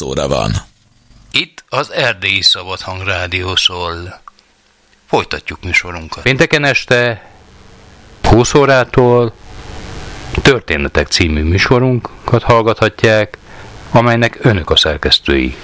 20 óra van. Itt az Erdélyi Szabadhang Rádió szól. Folytatjuk műsorunkat. Pénteken este 20 órától Történetek című műsorunkat hallgathatják, amelynek önök a szerkesztői.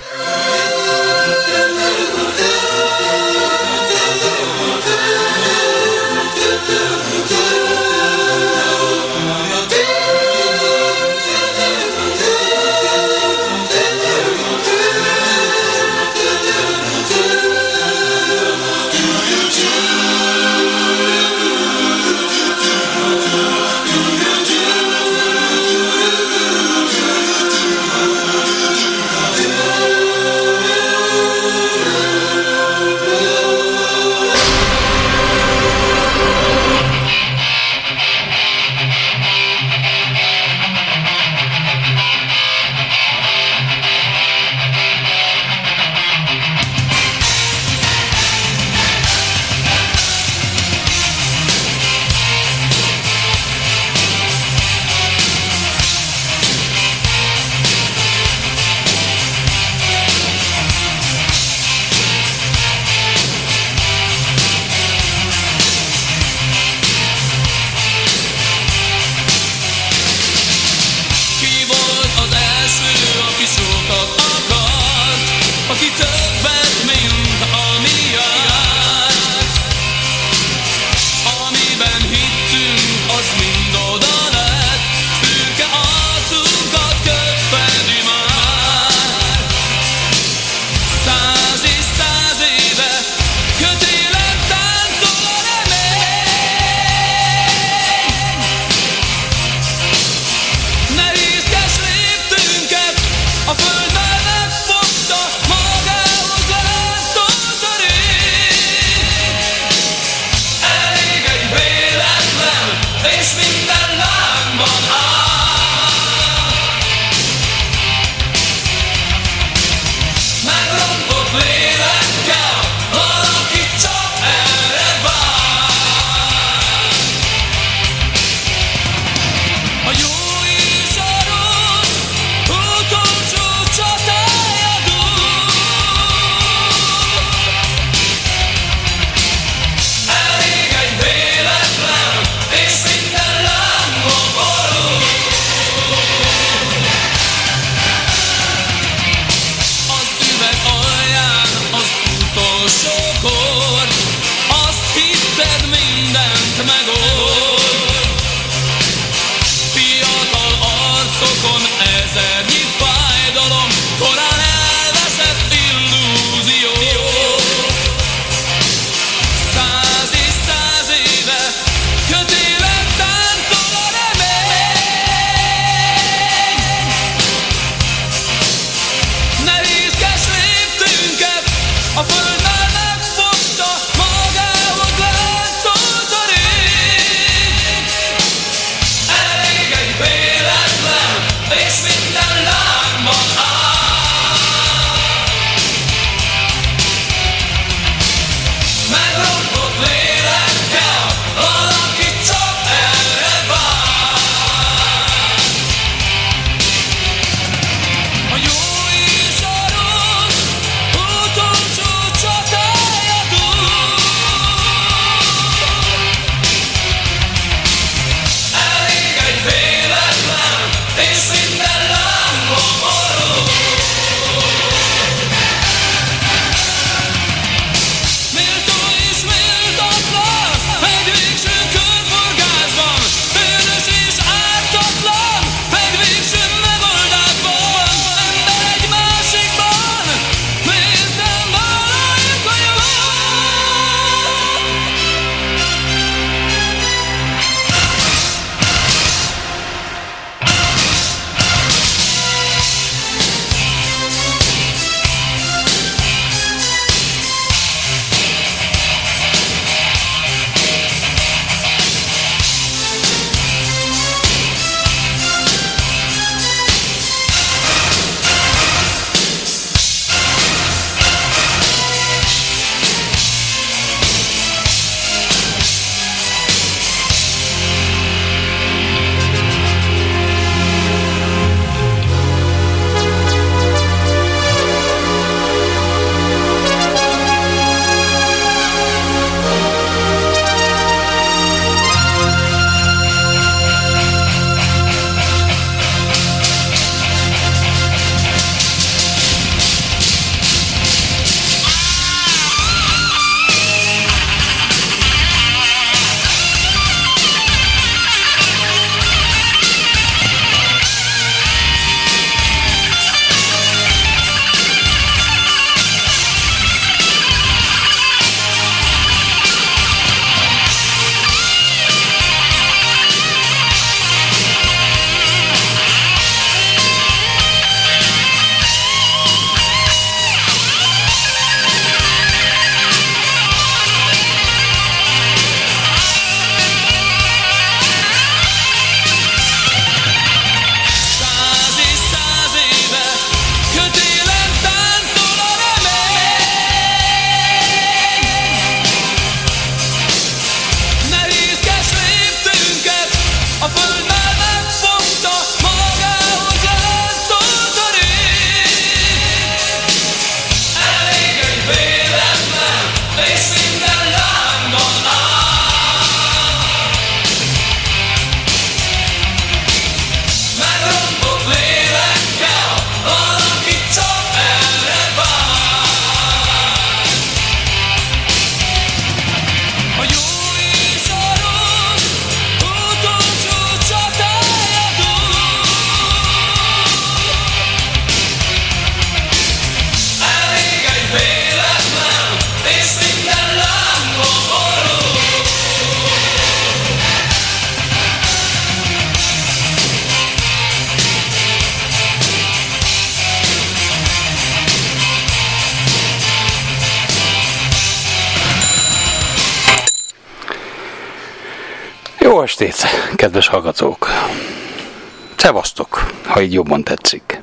Ha így jobban tetszik.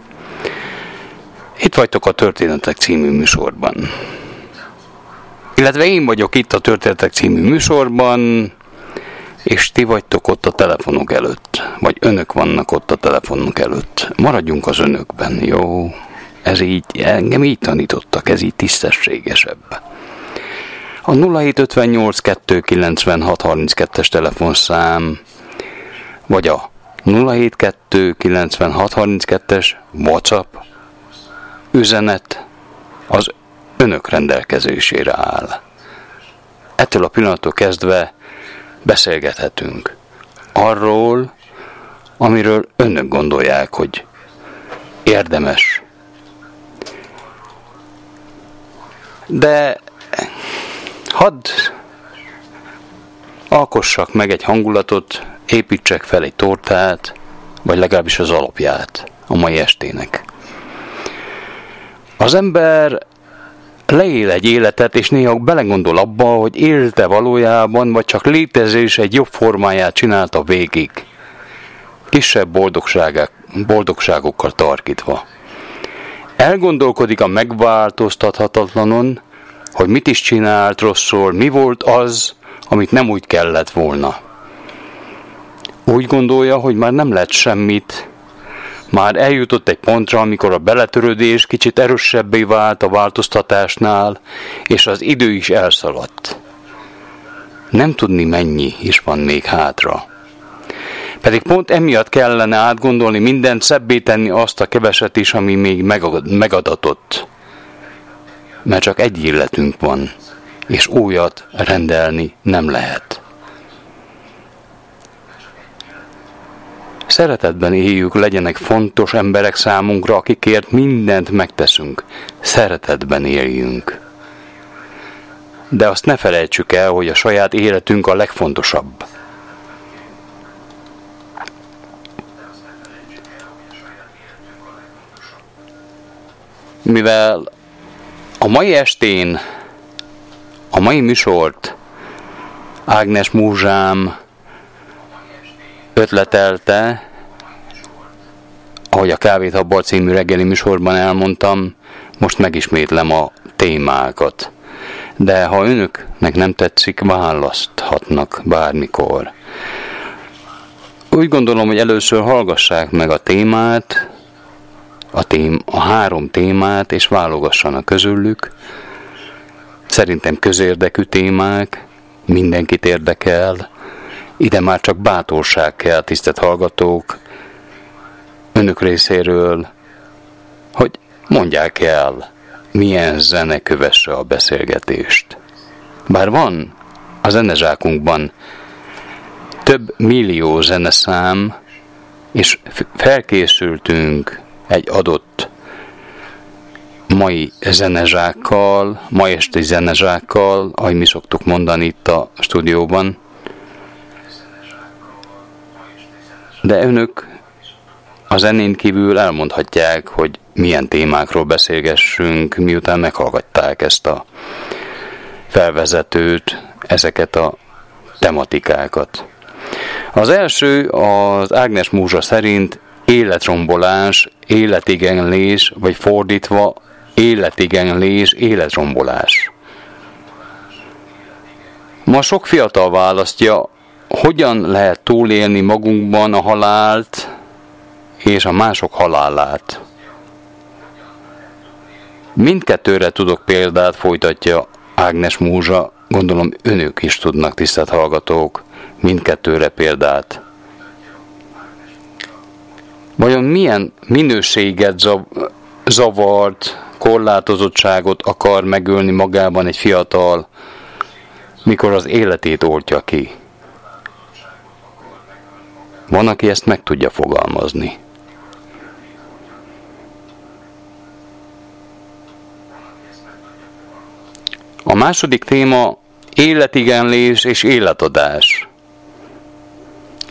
Itt vagytok a Történetek című műsorban. Illetve én vagyok itt a Történetek című műsorban, és ti vagytok ott a telefonok előtt. Vagy önök vannak ott a telefonok előtt. Maradjunk az önökben, jó? Ez így, engem így tanítottak, ez így tisztességesebb. A 0758 296 32-es telefonszám, vagy a 072 96 32-es WhatsApp üzenet az önök rendelkezésére áll. Ettől a pillanattól kezdve beszélgethetünk arról, amiről önök gondolják, hogy érdemes. De hadd alkossak meg egy hangulatot, építsek fel egy tortát, vagy legalábbis az alapját a mai estének. Az ember leél egy életet, és néha belegondol abba, hogy élte valójában, vagy csak létezés egy jobb formáját csinálta végig. Kisebb boldogságokkal tarkítva. Elgondolkodik a megváltoztathatatlanon, hogy mit is csinált rosszul, mi volt az, amit nem úgy kellett volna. Úgy gondolja, hogy már nem lett semmit, már eljutott egy pontra, amikor a beletörődés kicsit erősebbé vált a változtatásnál, és az idő is elszaladt. Nem tudni mennyi is van még hátra. Pedig pont emiatt kellene átgondolni mindent, szebbé tenni azt a keveset is, ami még megadatott. Mert csak egy életünk van, és újat rendelni nem lehet. Szeretetben éljük, legyenek fontos emberek számunkra, akikért mindent megteszünk. Szeretetben éljünk. De azt ne felejtsük el, hogy a saját életünk a legfontosabb. Mivel a mai estén, a mai műsort Ágnes Múzsám ötletelte, ahogy a Kávét Habbal című reggeli műsorban elmondtam, most megismétlem a témákat. De ha önöknek nem tetszik, választhatnak bármikor. Úgy gondolom, hogy először hallgassák meg a témát, a, tém, a három témát, és válogassanak közülük. Szerintem közérdekű témák, mindenkit érdekel, ide már csak bátorság kell, tisztelt hallgatók, önök részéről, hogy mondják el, milyen zene kövesse a beszélgetést. Bár van a zenezsákunkban több millió zeneszám, és felkészültünk egy adott mai zenezsákkal, ma esti zenezsákkal, ahogy mi szoktuk mondani itt a stúdióban, De önök a zenén kívül elmondhatják, hogy milyen témákról beszélgessünk, miután meghallgatták ezt a felvezetőt, ezeket a tematikákat. Az első az Ágnes Múzsa szerint életrombolás, életigenlés, vagy fordítva életigenlés, életrombolás. Ma sok fiatal választja hogyan lehet túlélni magunkban a halált és a mások halálát. Mindkettőre tudok példát, folytatja Ágnes Múzsa, gondolom önök is tudnak, tisztelt hallgatók, mindkettőre példát. Vajon milyen minőséget zavart, korlátozottságot akar megölni magában egy fiatal, mikor az életét oltja ki? Van, aki ezt meg tudja fogalmazni. A második téma életigenlés és életadás.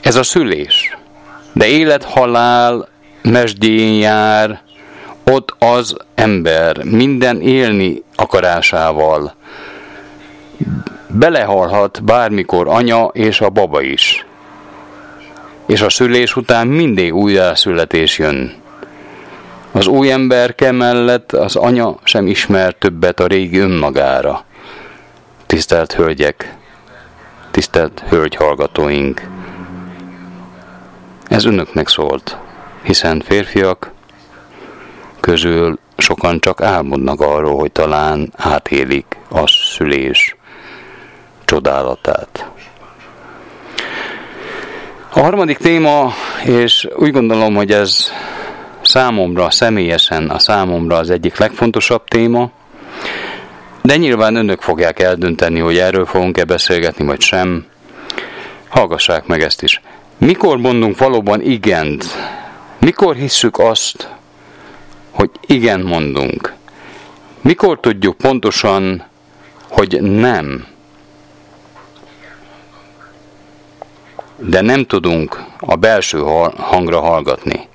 Ez a szülés. De élet-halál mesdjén jár, ott az ember minden élni akarásával. Belehalhat bármikor anya és a baba is és a szülés után mindig újjászületés jön. Az új emberke mellett az anya sem ismer többet a régi önmagára. Tisztelt hölgyek, tisztelt hölgy hallgatóink, ez önöknek szólt, hiszen férfiak közül sokan csak álmodnak arról, hogy talán átélik a szülés csodálatát. A harmadik téma, és úgy gondolom, hogy ez számomra, személyesen a számomra az egyik legfontosabb téma, de nyilván önök fogják eldönteni, hogy erről fogunk-e beszélgetni, vagy sem. Hallgassák meg ezt is. Mikor mondunk valóban igent? Mikor hisszük azt, hogy igen mondunk? Mikor tudjuk pontosan, hogy nem? De nem tudunk a belső hangra hallgatni.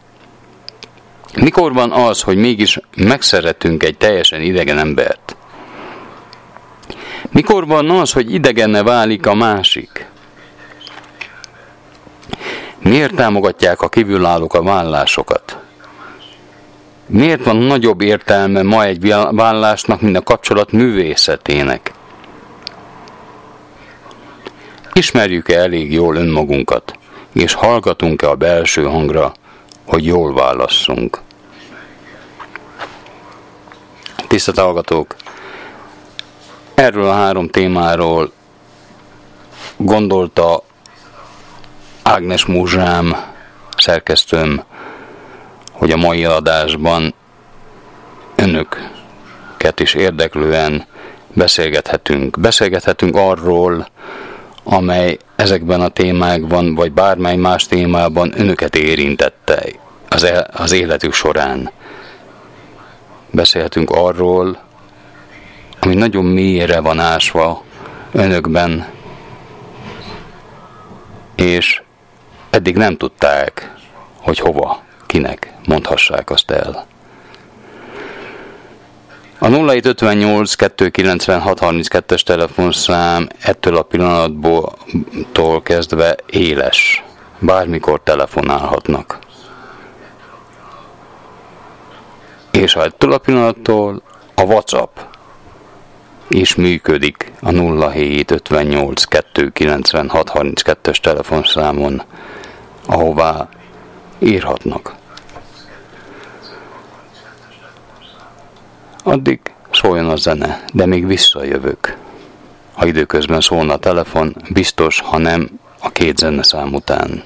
Mikor van az, hogy mégis megszeretünk egy teljesen idegen embert? Mikor van az, hogy idegenne válik a másik? Miért támogatják a kívülállók a vállásokat? Miért van nagyobb értelme ma egy vállásnak, mint a kapcsolat művészetének? Ismerjük-e elég jól önmagunkat, és hallgatunk-e a belső hangra, hogy jól válasszunk? Tisztelt hallgatók! Erről a három témáról gondolta Ágnes Múzsám, szerkesztőm, hogy a mai adásban önöket is érdeklően beszélgethetünk. Beszélgethetünk arról, amely ezekben a témákban, vagy bármely más témában önöket érintette az, el, az életük során. Beszélhetünk arról, ami nagyon mélyre van ásva önökben, és eddig nem tudták, hogy hova, kinek mondhassák azt el. A 0758 296 32-es telefonszám ettől a pillanatból kezdve éles. Bármikor telefonálhatnak. És ha ettől a pillanattól a WhatsApp is működik a 0758 296 32-es telefonszámon ahová írhatnak. Addig szóljon a zene, de még visszajövök. Ha időközben szólna a telefon, biztos, ha nem, a két zeneszám után.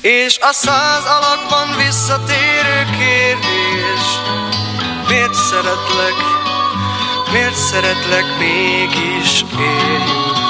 És a száz alakban visszatérő kérdés Miért szeretlek, miért szeretlek mégis én?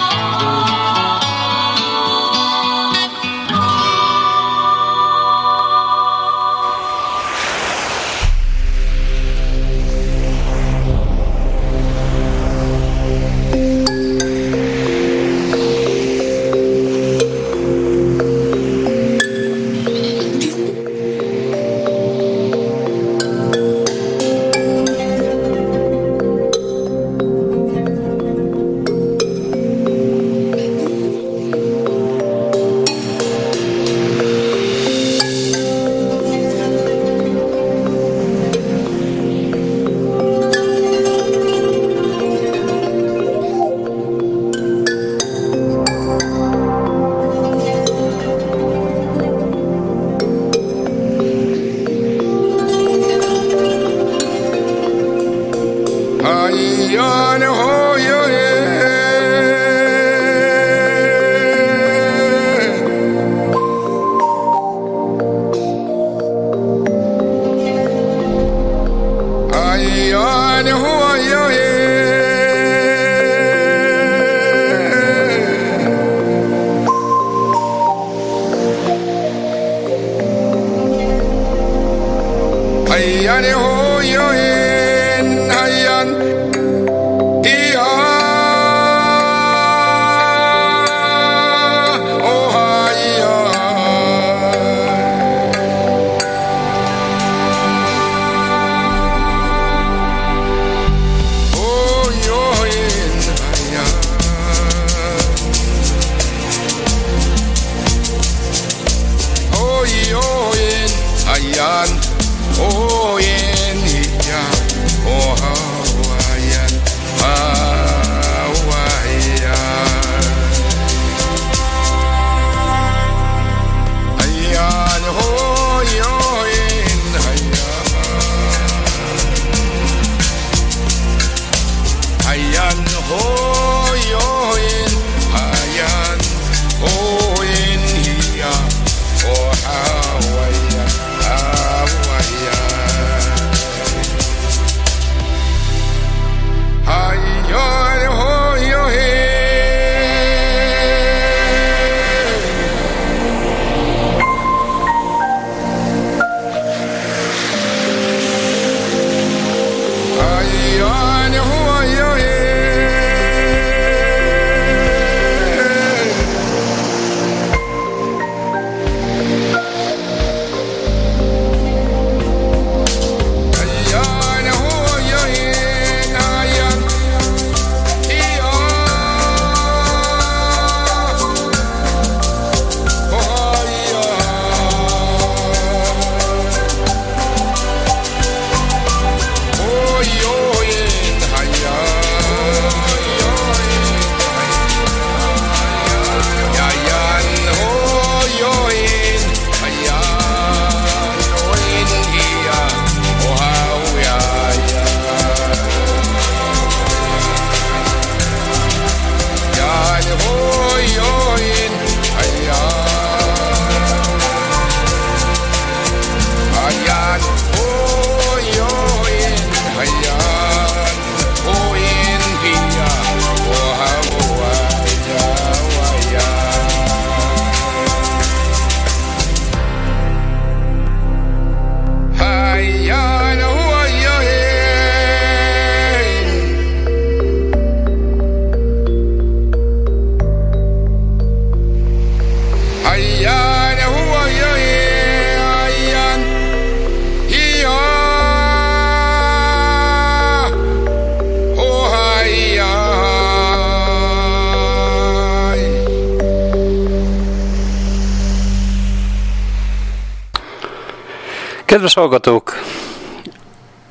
Kedves hallgatók,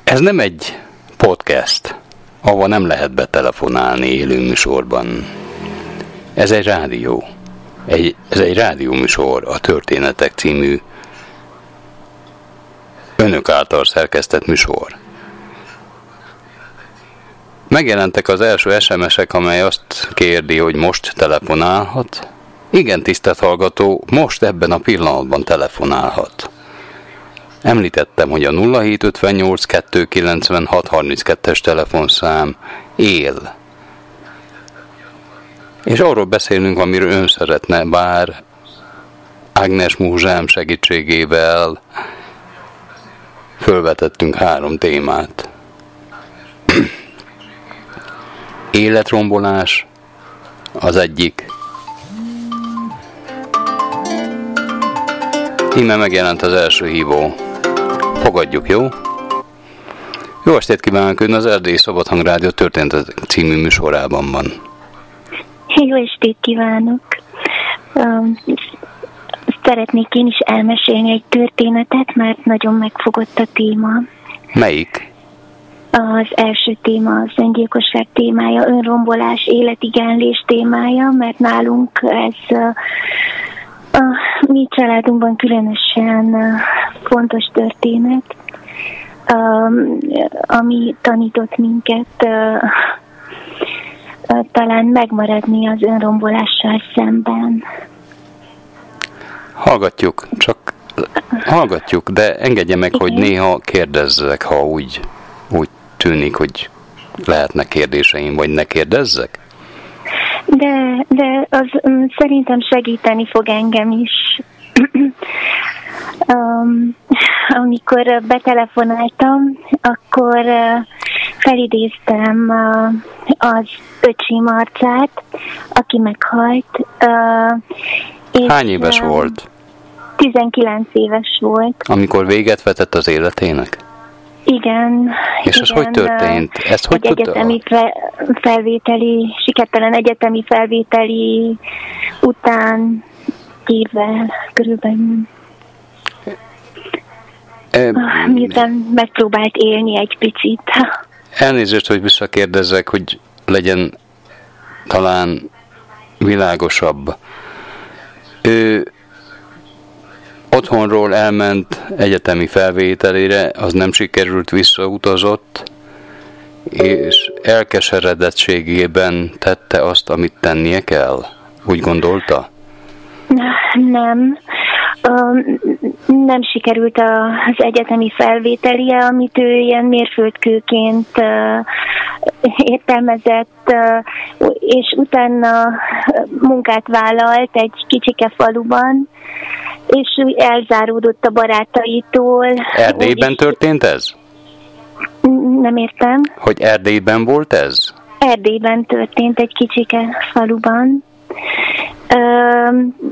ez nem egy podcast, ahova nem lehet betelefonálni élő műsorban. Ez egy rádió. Egy, ez egy rádióműsor, a Történetek című önök által szerkesztett műsor. Megjelentek az első SMS-ek, amely azt kérdi, hogy most telefonálhat. Igen, tisztelt hallgató, most ebben a pillanatban telefonálhat. Említettem, hogy a 0758 296 32-es telefonszám él. És arról beszélünk, amiről ön szeretne, bár Ágnes Múzsám segítségével fölvetettünk három témát. Életrombolás az egyik. Íme megjelent az első hívó. Fogadjuk, jó? Jó estét kívánok, ön az Erdélyi Szabadhang Rádió történt című műsorában van. Jó estét kívánok! Um, szeretnék én is elmesélni egy történetet, mert nagyon megfogott a téma. Melyik? Az első téma az öngyilkosság témája, önrombolás, életigenlés témája, mert nálunk ez a mi családunkban különösen fontos történet, ami tanított minket talán megmaradni az önrombolással szemben. Hallgatjuk, csak hallgatjuk, de engedje meg, Igen. hogy néha kérdezzek, ha úgy, úgy tűnik, hogy lehetnek kérdéseim, vagy ne kérdezzek? De, de az um, szerintem segíteni fog engem is. um, amikor betelefonáltam, akkor uh, felidéztem uh, az öcsim arcát, aki meghalt. Uh, és, Hány éves uh, volt? 19 éves volt. Amikor véget vetett az életének? Igen. És igen, ez hogy történt? Ezt hogy egy egyetemi fe, felvételi, sikertelen egyetemi felvételi után évvel körülbelül. E, Miután megpróbált élni egy picit. Elnézést, hogy visszakérdezzek, hogy legyen talán világosabb. Ő otthonról elment egyetemi felvételére, az nem sikerült, visszautazott, és elkeseredettségében tette azt, amit tennie kell? Úgy gondolta? Nem nem sikerült az egyetemi felvételie, amit ő ilyen mérföldkőként értelmezett, és utána munkát vállalt egy kicsike faluban, és elzáródott a barátaitól. Erdélyben történt ez? Nem értem. Hogy Erdélyben volt ez? Erdélyben történt egy kicsike faluban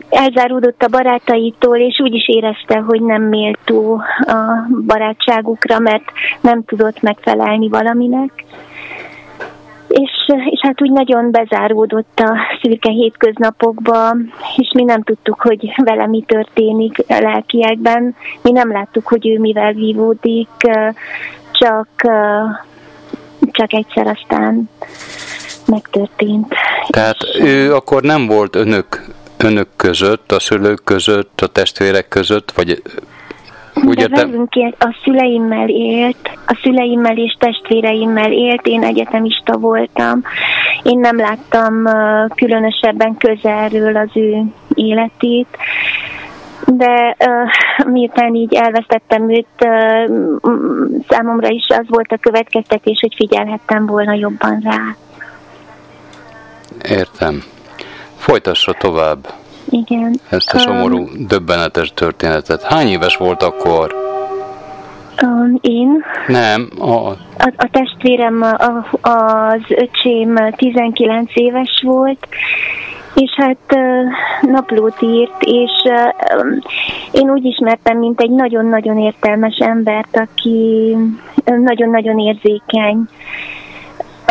elzáródott a barátaitól, és úgy is érezte, hogy nem méltó a barátságukra, mert nem tudott megfelelni valaminek. És, és hát úgy nagyon bezáródott a szürke hétköznapokba, és mi nem tudtuk, hogy vele mi történik a lelkiekben. Mi nem láttuk, hogy ő mivel vívódik, csak, csak egyszer aztán megtörtént. Tehát ő akkor nem volt önök, önök között, a szülők között, a testvérek között, vagy úgy De velünk élt, a szüleimmel élt, a szüleimmel és testvéreimmel élt, én egyetemista voltam. Én nem láttam különösebben közelről az ő életét, de uh, miután így elvesztettem őt, uh, számomra is az volt a következtetés, hogy figyelhettem volna jobban rá. Értem. Folytassa tovább. Igen. Ezt a szomorú, um, döbbenetes történetet. Hány éves volt akkor? Um, én? Nem, a... A, a testvérem, a, az öcsém 19 éves volt, és hát naplót írt, és én úgy ismertem, mint egy nagyon-nagyon értelmes embert, aki nagyon-nagyon érzékeny,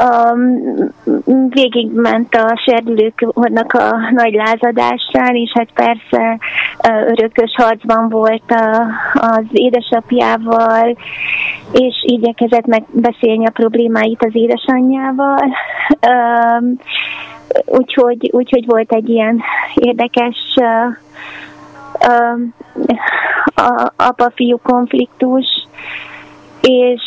um, végigment a serdülőknek a nagy lázadásán, és hát persze örökös harcban volt a, az édesapjával, és igyekezett megbeszélni a problémáit az édesanyjával. Úgyhogy, úgyhogy volt egy ilyen érdekes apa-fiú konfliktus, és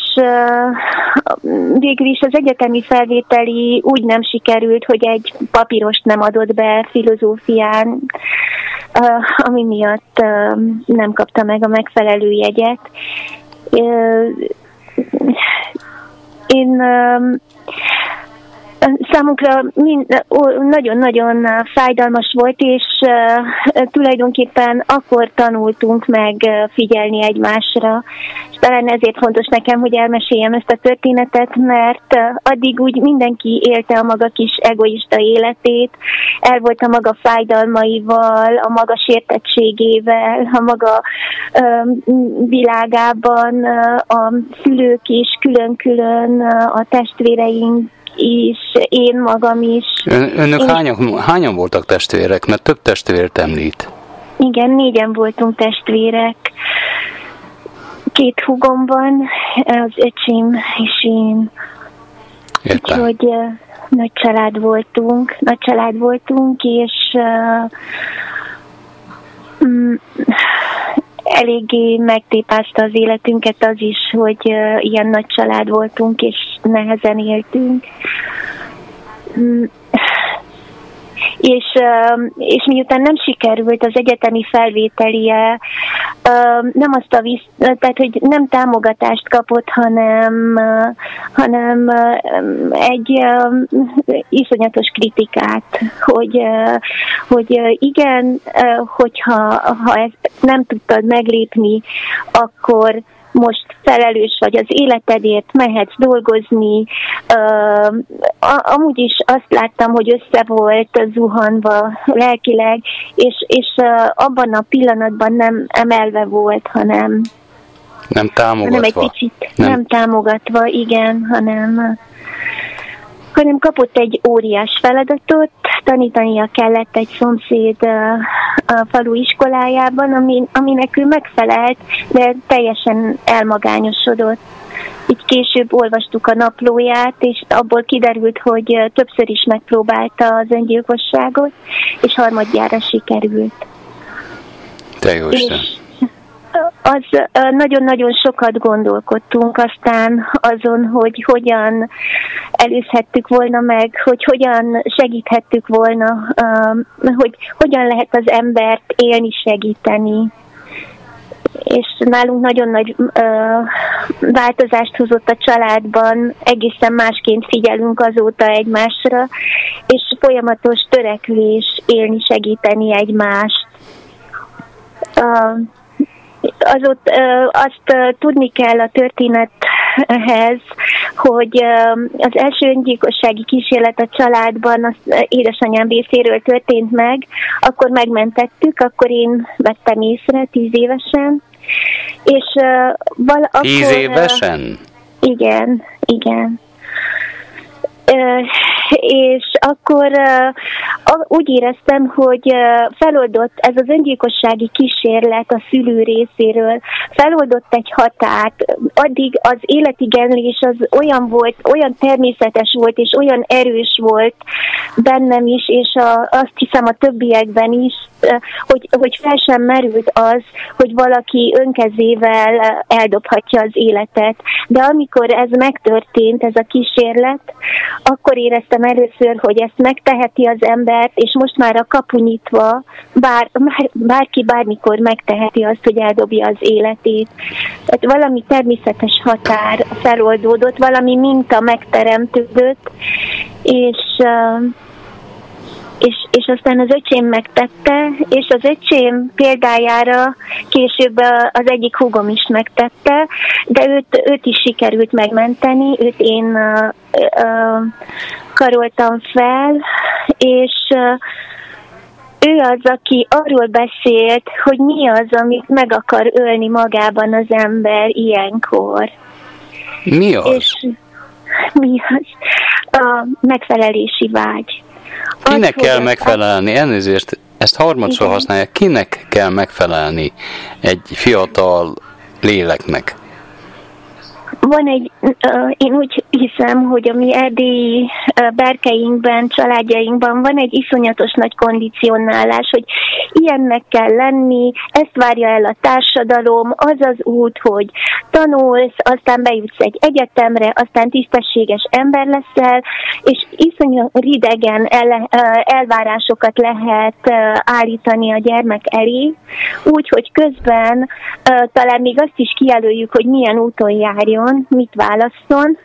végül is az egyetemi felvételi úgy nem sikerült, hogy egy papírost nem adott be filozófián, ami miatt nem kapta meg a megfelelő jegyet. Én Számunkra nagyon-nagyon fájdalmas volt, és tulajdonképpen akkor tanultunk meg figyelni egymásra. És talán ezért fontos nekem, hogy elmeséljem ezt a történetet, mert addig úgy mindenki élte a maga kis egoista életét, el volt a maga fájdalmaival, a maga sértettségével, a maga világában, a szülők is külön-külön, a testvéreink is, én magam is. Ön, önök én hányan, hányan voltak testvérek? Mert több testvért említ. Igen, négyen voltunk testvérek. Két hugom van, az öcsém és én. Értem. Úgyhogy uh, nagy család voltunk, nagy család voltunk, és uh, eléggé megtépázta az életünket az is, hogy ilyen nagy család voltunk, és nehezen éltünk. És, és miután nem sikerült az egyetemi felvételie, nem azt a visz, tehát hogy nem támogatást kapott, hanem, hanem egy iszonyatos kritikát, hogy, hogy igen, hogyha ha ezt nem tudtad meglépni, akkor most felelős vagy az életedért, mehetsz dolgozni. Uh, amúgy is azt láttam, hogy össze volt zuhanva lelkileg, és, és uh, abban a pillanatban nem emelve volt, hanem nem támogatva. Hanem egy kicsit nem, nem támogatva, igen, hanem hanem kapott egy óriás feladatot, tanítania kellett egy szomszéd a falu iskolájában, ami, aminek ő megfelelt, de teljesen elmagányosodott. Így később olvastuk a naplóját, és abból kiderült, hogy többször is megpróbálta az öngyilkosságot, és harmadjára sikerült. Te jó és, az nagyon-nagyon sokat gondolkodtunk aztán azon, hogy hogyan előzhettük volna meg, hogy hogyan segíthettük volna, hogy hogyan lehet az embert élni, segíteni. És nálunk nagyon nagy változást hozott a családban, egészen másként figyelünk azóta egymásra, és folyamatos törekvés élni, segíteni egymást ott azt tudni kell a történethez, hogy az első öngyilkossági kísérlet a családban az édesanyám részéről történt meg, akkor megmentettük, akkor én vettem észre tíz évesen, és val- Tíz akkor, évesen? Igen, igen és akkor úgy éreztem, hogy feloldott ez az öngyilkossági kísérlet a szülő részéről, feloldott egy határt, addig az életigenlés az olyan volt, olyan természetes volt, és olyan erős volt bennem is, és a, azt hiszem a többiekben is, hogy, hogy fel sem merült az, hogy valaki önkezével eldobhatja az életet. De amikor ez megtörtént, ez a kísérlet, akkor éreztem először, hogy ezt megteheti az ember, és most már a kapu nyitva, bár, bár, bárki bármikor megteheti azt, hogy eldobja az életét. Tehát valami természetes határ feloldódott, valami minta megteremtődött, és uh, és, és aztán az öcsém megtette, és az öcsém példájára később az egyik húgom is megtette, de őt, őt is sikerült megmenteni, őt én uh, uh, karoltam fel, és uh, ő az, aki arról beszélt, hogy mi az, amit meg akar ölni magában az ember ilyenkor. Mi az? És mi az a megfelelési vágy. Kinek kell megfelelni? Elnézést, ezt harmadszor használják. Kinek kell megfelelni egy fiatal léleknek? Van egy, én úgy hiszem, hogy a mi erdélyi berkeinkben, családjainkban van egy iszonyatos nagy kondicionálás, hogy ilyennek kell lenni, ezt várja el a társadalom, az az út, hogy tanulsz, aztán bejutsz egy egyetemre, aztán tisztességes ember leszel, és iszonyú ridegen el, elvárásokat lehet állítani a gyermek elé, úgy, hogy közben talán még azt is kijelöljük, hogy milyen úton járjon, mit válasszon,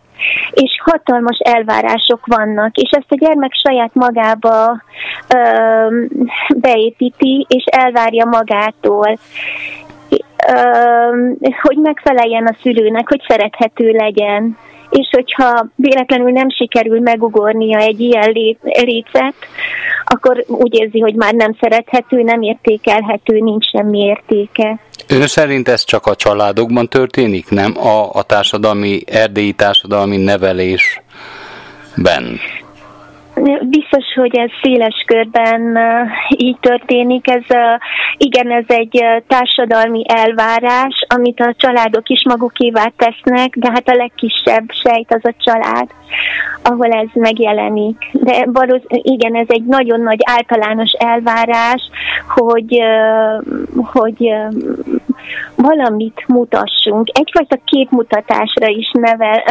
és hatalmas elvárások vannak, és ezt a gyermek saját magába ö, beépíti, és elvárja magától, ö, hogy megfeleljen a szülőnek, hogy szerethető legyen és hogyha véletlenül nem sikerül megugornia egy ilyen lécet, akkor úgy érzi, hogy már nem szerethető, nem értékelhető, nincs semmi értéke. Ön szerint ez csak a családokban történik, nem a, a társadalmi, erdélyi társadalmi nevelésben? Biztos, hogy ez széles körben így történik. Ez, igen, ez egy társadalmi elvárás, amit a családok is magukévá tesznek, de hát a legkisebb sejt az a család, ahol ez megjelenik. De valószínű, igen, ez egy nagyon nagy általános elvárás, hogy, hogy valamit mutassunk. Egyfajta képmutatásra is nevel,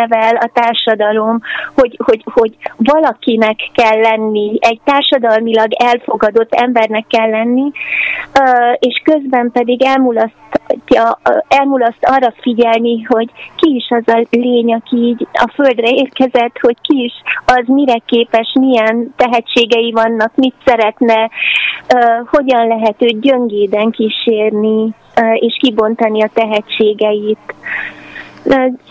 nevel a társadalom, hogy, hogy, hogy valakinek kell lenni, egy társadalmilag elfogadott embernek kell lenni, és közben pedig elmulasztja, elmulaszt arra figyelni, hogy ki is az a lény, aki így a földre érkezett, hogy ki is az mire képes, milyen tehetségei vannak, mit szeretne, hogyan lehet őt gyöngéden kísérni, és kibontani a tehetségeit.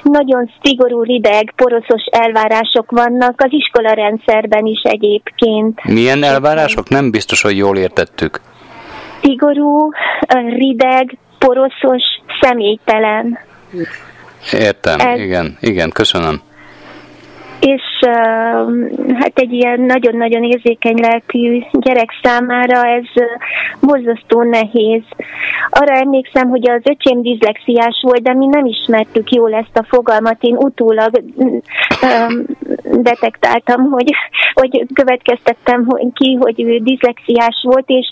Nagyon szigorú, rideg, poroszos elvárások vannak az iskola rendszerben is egyébként. Milyen elvárások? Nem biztos, hogy jól értettük. Szigorú, rideg, poroszos, személytelen. Értem, Ez... igen, igen, köszönöm és hát egy ilyen nagyon-nagyon érzékeny lelkű gyerek számára ez borzasztó nehéz. Arra emlékszem, hogy az öcsém diszlexiás volt, de mi nem ismertük jól ezt a fogalmat. Én utólag detektáltam, hogy, hogy következtettem ki, hogy ő diszlexiás volt, és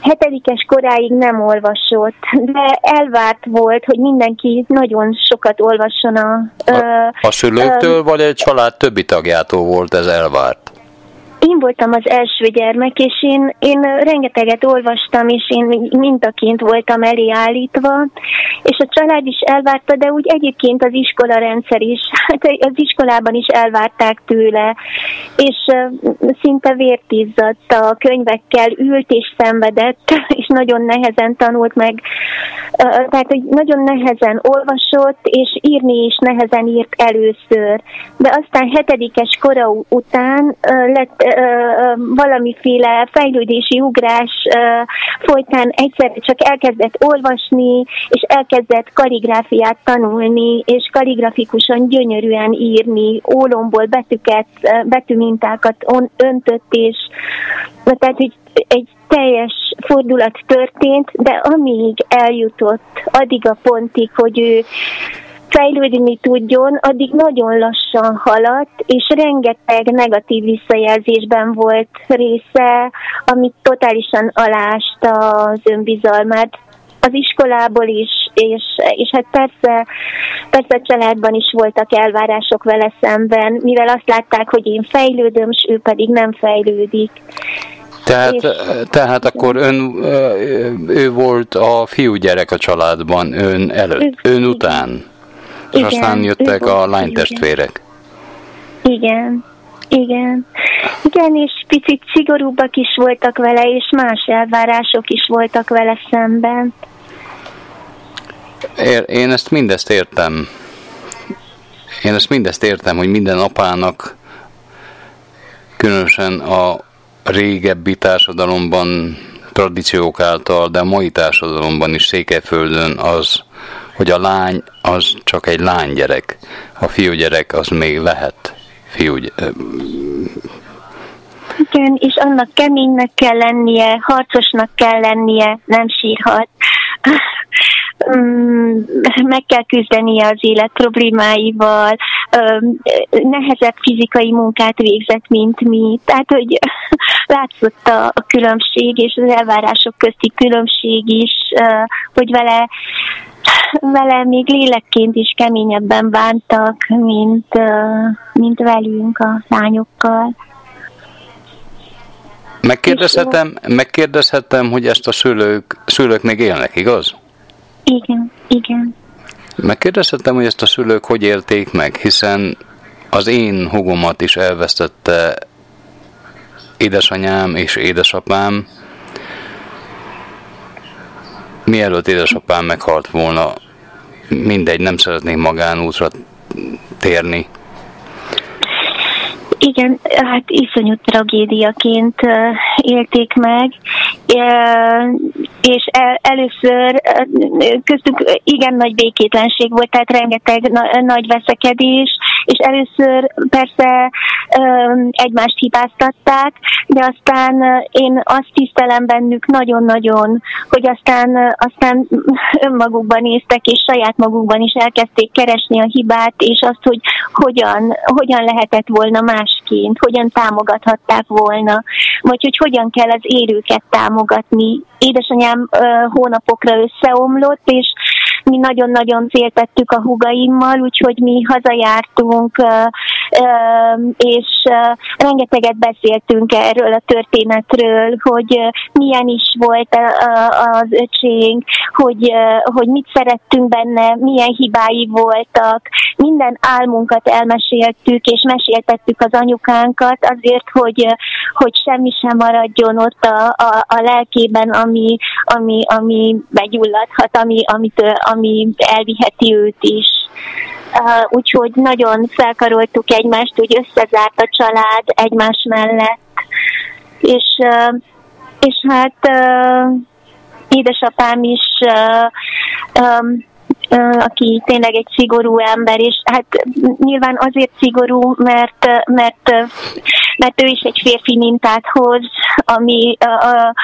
hetedikes koráig nem olvasott, de elvárt volt, hogy mindenki nagyon sokat olvasson a... A, a szülőktől, ö, vagy egy család többi tagjától volt ez elvárt? Én voltam az első gyermek, és én, én rengeteget olvastam, és én mintaként voltam elé állítva, és a család is elvárta, de úgy egyébként az iskola rendszer is, hát az iskolában is elvárták tőle, és szinte vértizzadt a könyvekkel, ült és szenvedett, és nagyon nehezen tanult meg, tehát hogy nagyon nehezen olvasott, és írni is nehezen írt először, de aztán hetedikes kora után lett valamiféle fejlődési ugrás folytán egyszer csak elkezdett olvasni, és elkezdett kaligráfiát tanulni, és kaligrafikusan gyönyörűen írni, ólomból betűket, betűmintákat öntött, és tehát, hogy egy teljes fordulat történt, de amíg eljutott addig a pontig, hogy ő fejlődni tudjon, addig nagyon lassan haladt, és rengeteg negatív visszajelzésben volt része, amit totálisan alásta az önbizalmát az iskolából is, és, és hát persze, persze családban is voltak elvárások vele szemben, mivel azt látták, hogy én fejlődöm, és ő pedig nem fejlődik. Tehát, és, tehát akkor ön, ő volt a fiúgyerek a családban, ön előtt, ön után? És igen, aztán jöttek a lánytestvérek. Igen, igen. Igen, és picit szigorúbbak is voltak vele, és más elvárások is voltak vele szemben. Én ezt mindezt értem. Én ezt mindezt értem, hogy minden apának, különösen a régebbi társadalomban, tradíciók által, de a mai társadalomban is Székelyföldön az hogy a lány az csak egy lánygyerek, a fiúgyerek az még lehet fiúgy... Igen, és annak keménynek kell lennie, harcosnak kell lennie, nem sírhat. Mm, meg kell küzdenie az élet problémáival, nehezebb fizikai munkát végzett, mint mi. Tehát, hogy látszott a, a különbség, és az elvárások közti különbség is, hogy vele vele még lélekként is keményebben bántak, mint, mint velünk a lányokkal. Megkérdezhetem, megkérdezhetem, hogy ezt a szülők, szülők még élnek, igaz? Igen, igen. Megkérdezhetem, hogy ezt a szülők hogy élték meg, hiszen az én hugomat is elvesztette édesanyám és édesapám. Mielőtt édesapám meghalt volna, mindegy, nem szeretnék magánútra térni. Igen, hát iszonyú tragédiaként élték meg, és először köztük igen nagy békétlenség volt, tehát rengeteg nagy veszekedés, és először persze egymást hibáztatták, de aztán én azt tisztelem bennük nagyon-nagyon, hogy aztán, aztán önmagukban néztek, és saját magukban is elkezdték keresni a hibát, és azt, hogy hogyan, hogyan lehetett volna másként, hogyan támogathatták volna, vagy hogy hogyan kell az élőket támogatni. Édesanyám hónapokra összeomlott, és mi nagyon-nagyon féltettük a hugaimmal, úgyhogy mi hazajártunk, és rengeteget beszéltünk erről a történetről, hogy milyen is volt az öcsénk, hogy, hogy mit szerettünk benne, milyen hibái voltak. Minden álmunkat elmeséltük, és meséltettük az anyukánkat azért, hogy, hogy semmi sem maradjon ott a, a, a lelkében, ami, ami, ami begyulladhat, ami, amit, ami elviheti őt is. Uh, úgyhogy nagyon felkaroltuk egymást, úgy összezárt a család egymás mellett. És, uh, és hát uh, édesapám is aki tényleg egy szigorú ember, és hát nyilván azért szigorú, mert, mert, mert ő is egy férfi mintát hoz, ami a, a,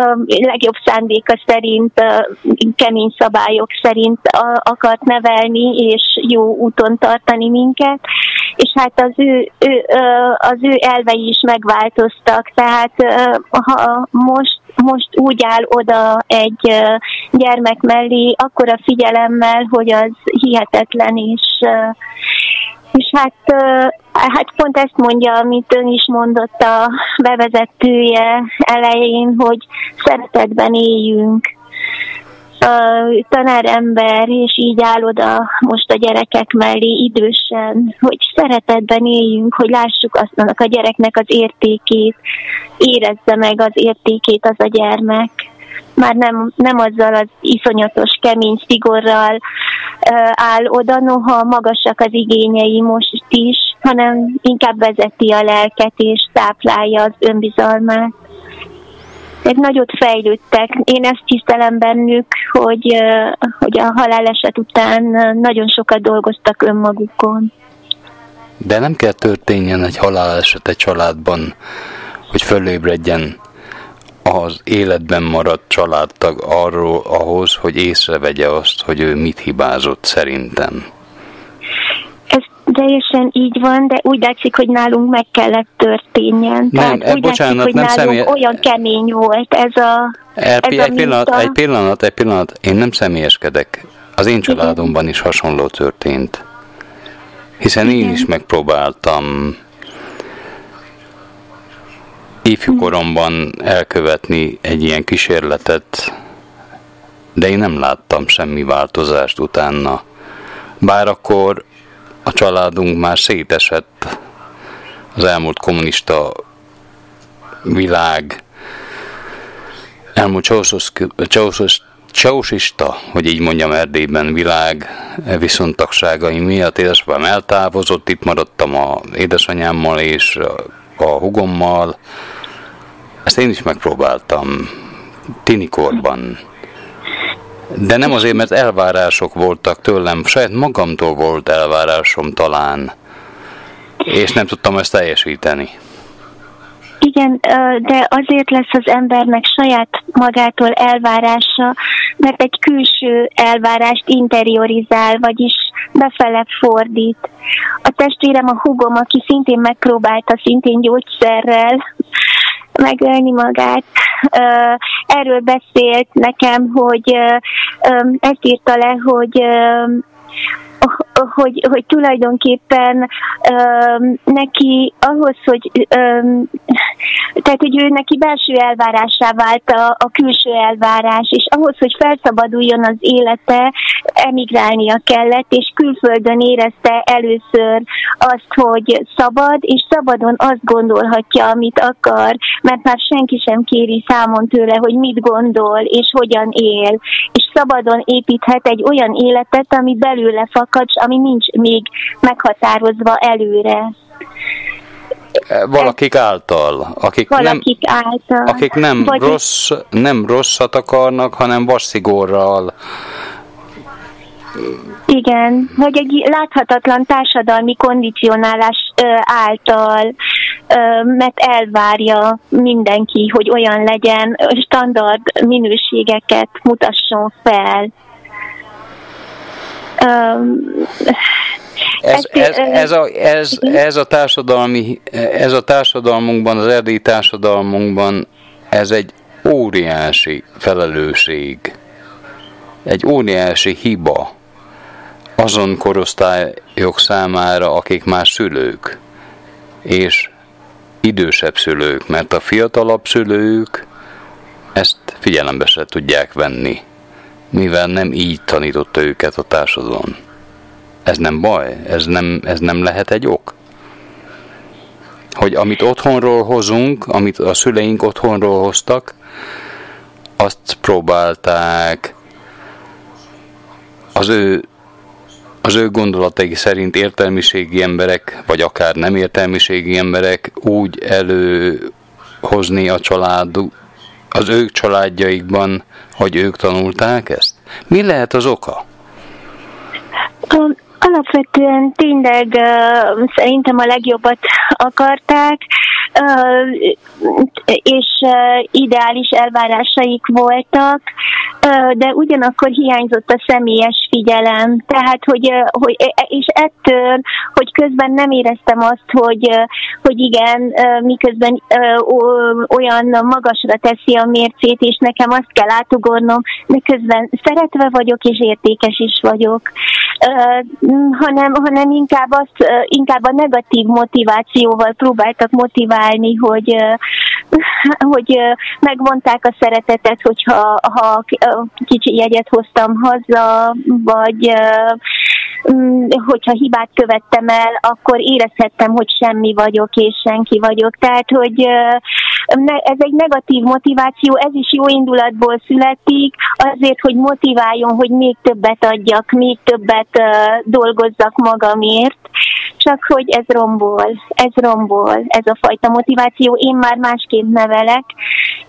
a legjobb szándéka szerint, a kemény szabályok szerint akart nevelni, és jó úton tartani minket, és hát az ő, ő, az ő elvei is megváltoztak, tehát ha most most úgy áll oda egy gyermek mellé, akkor a figyelemmel, hogy az hihetetlen, és, és hát, hát pont ezt mondja, amit ön is mondott a bevezetője elején, hogy szeretetben éljünk tanárember, és így áll oda most a gyerekek mellé idősen, hogy szeretetben éljünk, hogy lássuk azt a gyereknek az értékét, érezze meg az értékét az a gyermek. Már nem, nem azzal az iszonyatos, kemény szigorral áll oda, noha magasak az igényei most is, hanem inkább vezeti a lelket és táplálja az önbizalmát egy nagyot fejlődtek. Én ezt tisztelem bennük, hogy, hogy a haláleset után nagyon sokat dolgoztak önmagukon. De nem kell történjen egy haláleset egy családban, hogy fölébredjen az életben maradt családtag arról ahhoz, hogy észrevegye azt, hogy ő mit hibázott szerintem teljesen így van, de úgy látszik, hogy nálunk meg kellett történjen. Nem, Tehát úgy bocsánat, látszik, hogy nem személy... olyan kemény volt ez a, ez egy, a pillanat, egy pillanat, egy pillanat, én nem személyeskedek. Az én családomban is hasonló történt. Hiszen Igen. én is megpróbáltam ifjúkoromban elkövetni egy ilyen kísérletet, de én nem láttam semmi változást utána. Bár akkor a családunk már szétesett. Az elmúlt kommunista világ, elmúlt csausista, hogy így mondjam Erdélyben világ viszontagságai miatt. Édesapám eltávozott, itt maradtam a édesanyámmal és a hugommal. Ezt én is megpróbáltam tinikorban De nem azért, mert elvárások voltak tőlem, saját magamtól volt elvárásom talán, és nem tudtam ezt teljesíteni. Igen, de azért lesz az embernek saját magától elvárása, mert egy külső elvárást interiorizál, vagyis befele fordít. A testvérem, a hugom, aki szintén megpróbálta, szintén gyógyszerrel megölni magát. Erről beszélt nekem, hogy ezt írta le, hogy hogy, hogy tulajdonképpen um, neki ahhoz, hogy um, tehát, hogy ő neki belső elvárásá vált a, a külső elvárás, és ahhoz, hogy felszabaduljon az élete, emigrálnia kellett, és külföldön érezte először azt, hogy szabad, és szabadon azt gondolhatja, amit akar, mert már senki sem kéri számon tőle, hogy mit gondol, és hogyan él, és szabadon építhet egy olyan életet, ami belőle fakad, ami nincs még meghatározva előre. Valakik által, akik Valakik nem, által. Akik nem, Vagy rossz, nem rosszat akarnak, hanem vasszigorral igen, vagy egy láthatatlan társadalmi kondicionálás által, mert elvárja mindenki, hogy olyan legyen, standard minőségeket mutasson fel. Ez, ez, ez, a, ez, ez, a társadalmi, ez a társadalmunkban, az erdélyi társadalmunkban, ez egy óriási felelősség, egy óriási hiba azon korosztályok számára, akik már szülők, és idősebb szülők, mert a fiatalabb szülők ezt figyelembe se tudják venni mivel nem így tanította őket a társadalom. Ez nem baj, ez nem, ez nem lehet egy ok. Hogy amit otthonról hozunk, amit a szüleink otthonról hoztak, azt próbálták az ő, az ő gondolatai szerint értelmiségi emberek, vagy akár nem értelmiségi emberek úgy előhozni a család, az ő családjaikban, hogy ők tanulták ezt? Mi lehet az oka? Alapvetően tényleg uh, szerintem a legjobbat akarták, uh, és uh, ideális elvárásaik voltak, de ugyanakkor hiányzott a személyes figyelem. Tehát, hogy, hogy és ettől, hogy közben nem éreztem azt, hogy, hogy igen, miközben olyan magasra teszi a mércét, és nekem azt kell átugornom, miközben szeretve vagyok, és értékes is vagyok. Hanem, hanem inkább, azt, inkább a negatív motivációval próbáltak motiválni, hogy, hogy megmondták a szeretetet, hogyha ha kicsi jegyet hoztam haza, vagy hogyha hibát követtem el, akkor érezhettem, hogy semmi vagyok és senki vagyok. Tehát, hogy ez egy negatív motiváció, ez is jó indulatból születik, azért, hogy motiváljon, hogy még többet adjak, még többet dolgozzak magamért, csak hogy ez rombol, ez rombol, ez a fajta motiváció. Én már másként nevelek,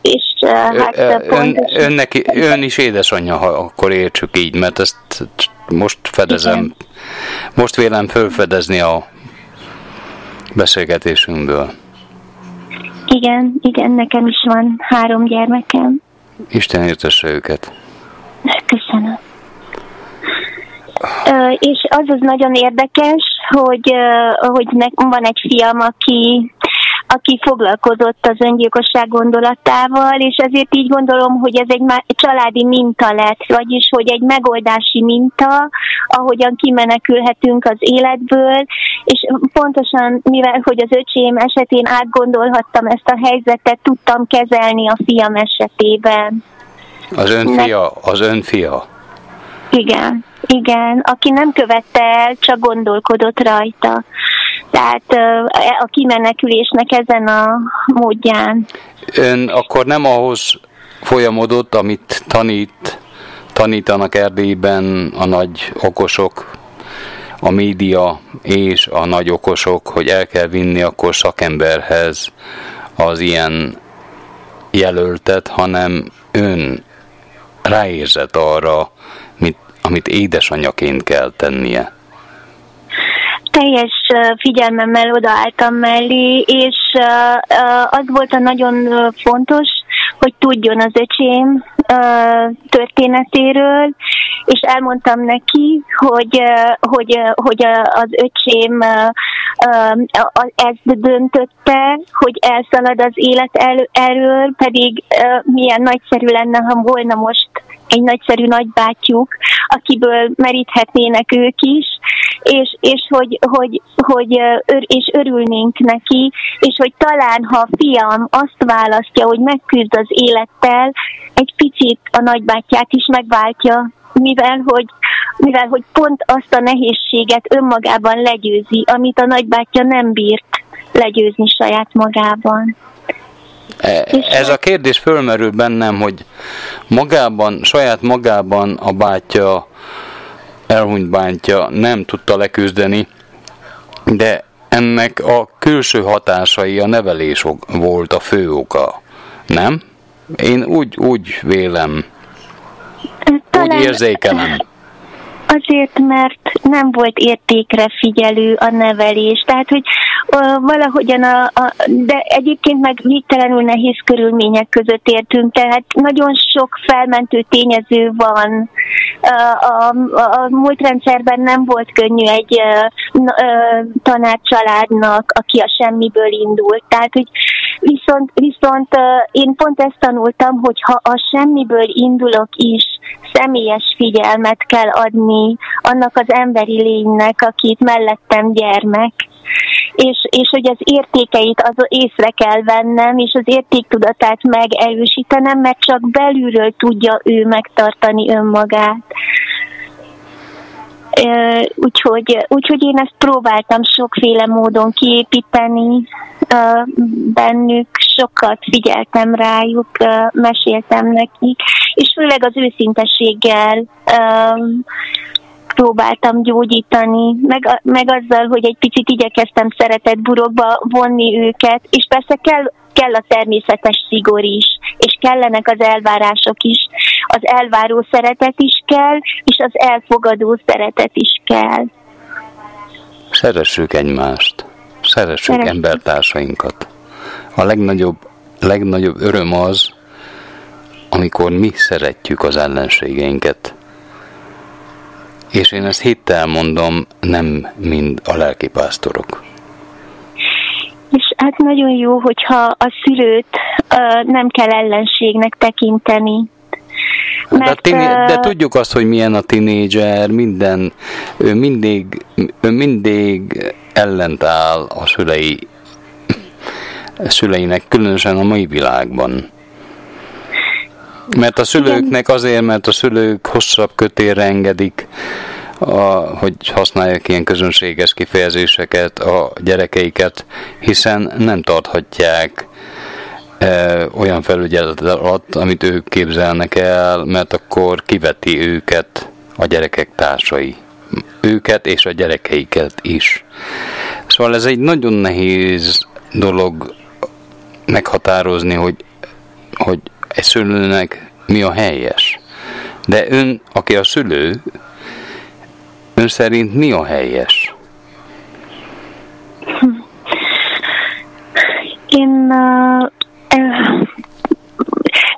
és hát ön, önnek, ön is édesanyja, ha akkor értsük így, mert ezt most fedezem, Igen. most vélem fölfedezni a beszélgetésünkből. Igen, igen, nekem is van három gyermekem. Isten értesse őket. Köszönöm. Uh, és az az nagyon érdekes, hogy, uh, hogy van egy fiam, aki aki foglalkozott az öngyilkosság gondolatával, és ezért így gondolom, hogy ez egy családi minta lett, vagyis, hogy egy megoldási minta, ahogyan kimenekülhetünk az életből, és pontosan, mivel hogy az öcsém esetén átgondolhattam ezt a helyzetet, tudtam kezelni a fiam esetében. Az ön fia, az ön fia. Igen, igen, aki nem követte el, csak gondolkodott rajta. Tehát a kimenekülésnek ezen a módján. Ön akkor nem ahhoz folyamodott, amit tanít, tanítanak Erdélyben a nagy okosok, a média és a nagy okosok, hogy el kell vinni akkor szakemberhez az ilyen jelöltet, hanem ön ráérzett arra, mit, amit édesanyaként kell tennie? Teljes figyelmemmel odaálltam mellé, és az volt a nagyon fontos, hogy tudjon az öcsém történetéről, és elmondtam neki, hogy, hogy, hogy az öcsém ezt döntötte, hogy elszalad az élet el, erről, pedig milyen nagyszerű lenne, ha volna most egy nagyszerű nagybátyjuk, akiből meríthetnének ők is, és, és hogy, hogy, hogy ör, és örülnénk neki, és hogy talán, ha a fiam azt választja, hogy megküzd az élettel, egy picit a nagybátyját is megváltja, mivel hogy, mivel hogy pont azt a nehézséget önmagában legyőzi, amit a nagybátyja nem bírt legyőzni saját magában. E, ez a kérdés fölmerül bennem, hogy magában, saját magában a bátyja, elhunyt bátyja nem tudta leküzdeni, de ennek a külső hatásai, a nevelés volt a fő oka, nem? Én úgy, úgy vélem, Talán... úgy érzékelem. Azért, mert nem volt értékre figyelő a nevelés. Tehát, hogy valahogyan a, a, de egyébként meg végtelenül nehéz körülmények között értünk, tehát nagyon sok felmentő tényező van. A, a, a múlt rendszerben nem volt könnyű egy tanácsaládnak, aki a semmiből indult. Tehát, hogy viszont, viszont én pont ezt tanultam, hogy ha a semmiből indulok is, személyes figyelmet kell adni annak az emberi lénynek, akit mellettem gyermek, és, és hogy az értékeit az észre kell vennem, és az értéktudatát megerősítenem, mert csak belülről tudja ő megtartani önmagát. Úgyhogy, úgyhogy én ezt próbáltam sokféle módon kiépíteni bennük, sokat figyeltem rájuk, meséltem nekik, és főleg az őszintességgel próbáltam gyógyítani, meg, meg azzal, hogy egy picit igyekeztem szeretett burokba vonni őket, és persze kell, kell a természetes szigor is, és kellenek az elvárások is. Az elváró szeretet is kell, és az elfogadó szeretet is kell. Szeressük egymást, szeressük Szeressük. embertársainkat. A legnagyobb, legnagyobb öröm az, amikor mi szeretjük az ellenségeinket. És én ezt hittel mondom, nem mind a lelkipásztorok. Hát nagyon jó, hogyha a szülőt uh, nem kell ellenségnek tekinteni. Mert, de, tiné- de tudjuk azt, hogy milyen a tinédzser, minden, ő mindig, ő mindig ellent áll a szülei, a szüleinek, különösen a mai világban. Mert a szülőknek azért, mert a szülők hosszabb kötélre engedik, a, hogy használják ilyen közönséges kifejezéseket a gyerekeiket, hiszen nem tarthatják e, olyan felügyelet alatt, amit ők képzelnek el, mert akkor kiveti őket a gyerekek társai. Őket és a gyerekeiket is. Szóval ez egy nagyon nehéz dolog meghatározni, hogy, hogy egy szülőnek mi a helyes. De ön, aki a szülő, ön szerint mi a helyes? Én uh,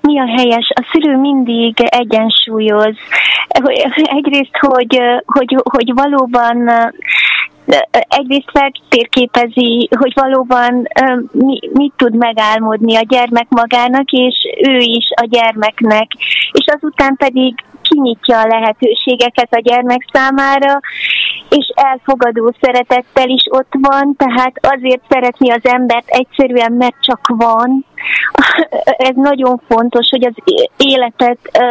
mi a helyes? A szülő mindig egyensúlyoz. Egyrészt, hogy, hogy, hogy valóban egyrészt feltérképezi, hogy valóban mi, mit tud megálmodni a gyermek magának, és ő is a gyermeknek, és azután pedig kinyitja a lehetőségeket a gyermek számára, és elfogadó szeretettel is ott van, tehát azért szeretni az embert egyszerűen, mert csak van. Ez nagyon fontos, hogy az életet ö,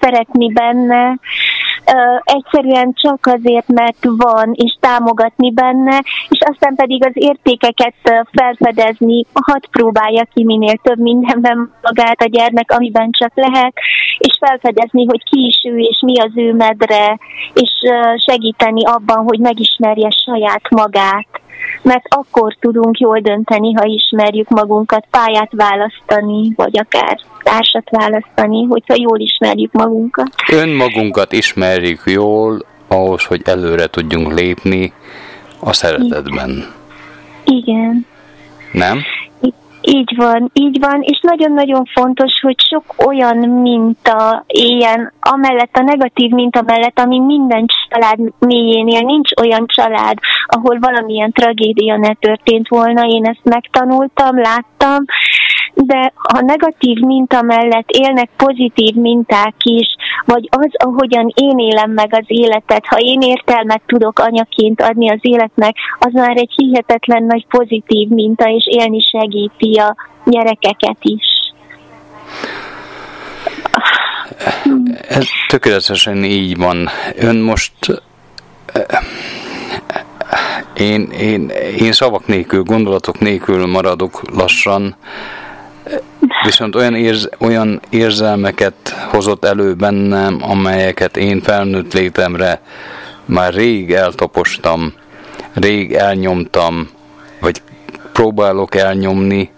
szeretni benne, egyszerűen csak azért, mert van, és támogatni benne, és aztán pedig az értékeket felfedezni, hadd próbálja ki minél több mindenben magát a gyermek, amiben csak lehet, és felfedezni, hogy ki is ő, és mi az ő medre, és segíteni abban, hogy megismerje saját magát mert akkor tudunk jól dönteni, ha ismerjük magunkat, pályát választani, vagy akár társat választani, hogyha jól ismerjük magunkat. Önmagunkat ismerjük jól, ahhoz, hogy előre tudjunk lépni a szeretetben. Igen. Nem? Így van, így van, és nagyon-nagyon fontos, hogy sok olyan minta éljen, amellett a negatív minta mellett, ami minden család mélyénél nincs olyan család, ahol valamilyen tragédia ne történt volna. Én ezt megtanultam, láttam, de a negatív minta mellett élnek pozitív minták is, vagy az, ahogyan én élem meg az életet, ha én értelmet tudok anyaként adni az életnek, az már egy hihetetlen nagy pozitív minta, és élni segíti a gyerekeket is. Ez tökéletesen így van. Ön most én, én, én szavak nélkül, gondolatok nélkül maradok lassan, viszont olyan, érz, olyan érzelmeket hozott elő bennem, amelyeket én felnőtt létemre már rég eltapostam, rég elnyomtam, vagy próbálok elnyomni,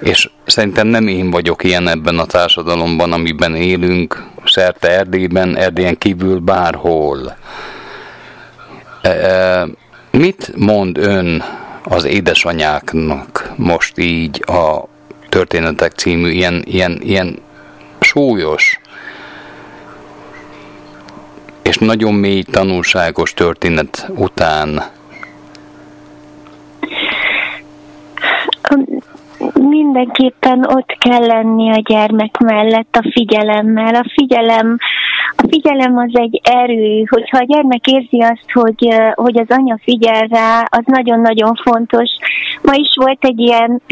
és szerintem nem én vagyok ilyen ebben a társadalomban, amiben élünk, szerte Erdélyben, Erdélyen kívül bárhol. E, e, mit mond ön az édesanyáknak most így a történetek című ilyen, ilyen, ilyen súlyos és nagyon mély tanulságos történet után? Mindenképpen ott kell lenni a gyermek mellett a figyelemmel. A figyelem a figyelem az egy erő, hogyha a gyermek érzi azt, hogy, hogy az anya figyel rá, az nagyon-nagyon fontos. Ma is volt egy ilyen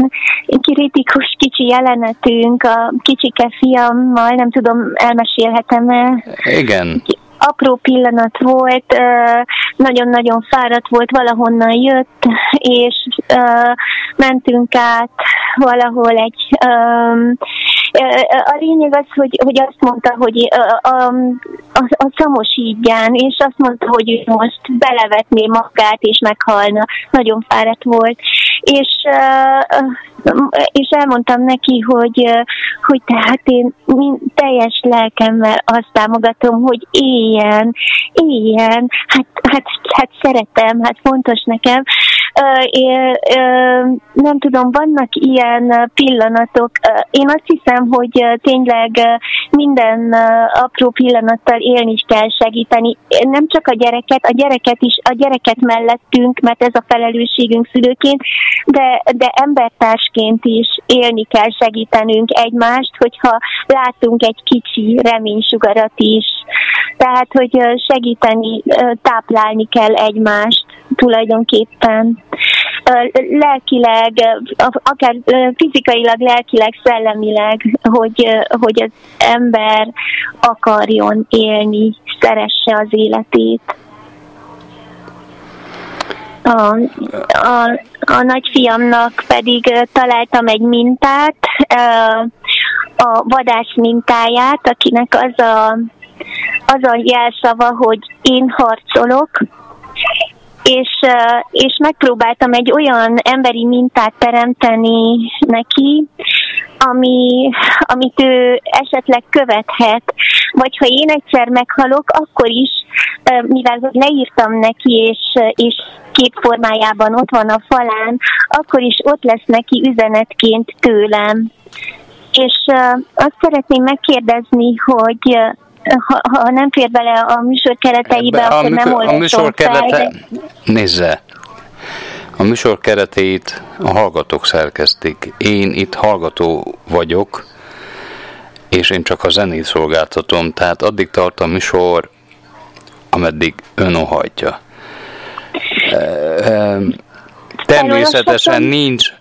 kritikus kicsi jelenetünk a kicsike fiammal, nem tudom, elmesélhetem-e? Igen apró pillanat volt, nagyon-nagyon fáradt volt, valahonnan jött, és mentünk át valahol egy a lényeg az, hogy, hogy azt mondta, hogy a, a, a, a szamos ígyán, és azt mondta, hogy most belevetné magát, és meghalna. Nagyon fáradt volt. És, és elmondtam neki, hogy, hogy tehát én teljes lelkemmel azt támogatom, hogy éljen, éljen, hát, hát, hát szeretem, hát fontos nekem, nem tudom, vannak ilyen pillanatok. Én azt hiszem, hogy tényleg minden apró pillanattal élni is kell segíteni. Nem csak a gyereket, a gyereket is, a gyereket mellettünk, mert ez a felelősségünk szülőként, de, de embertársként is élni kell segítenünk egymást, hogyha látunk egy kicsi reménysugarat is. Tehát, hogy segíteni, táplálni kell egymást tulajdonképpen lelkileg, akár fizikailag, lelkileg, szellemileg, hogy, hogy az ember akarjon élni, szeresse az életét. A, a, a nagyfiamnak pedig találtam egy mintát, a vadász mintáját, akinek az a, az a jelszava, hogy én harcolok, és, és megpróbáltam egy olyan emberi mintát teremteni neki, ami, amit ő esetleg követhet, vagy ha én egyszer meghalok, akkor is, mivel leírtam neki, és, és képformájában ott van a falán, akkor is ott lesz neki üzenetként tőlem. És azt szeretném megkérdezni, hogy ha, ha nem fér bele a műsor kereteibe, Ebbe, akkor nem olvasom A műsor kerete, fel, de... nézze, a műsor kereteit a hallgatók szerkeztik. Én itt hallgató vagyok, és én csak a zenét szolgáltatom, tehát addig tart a műsor, ameddig ön óhajtja. Természetesen nincs,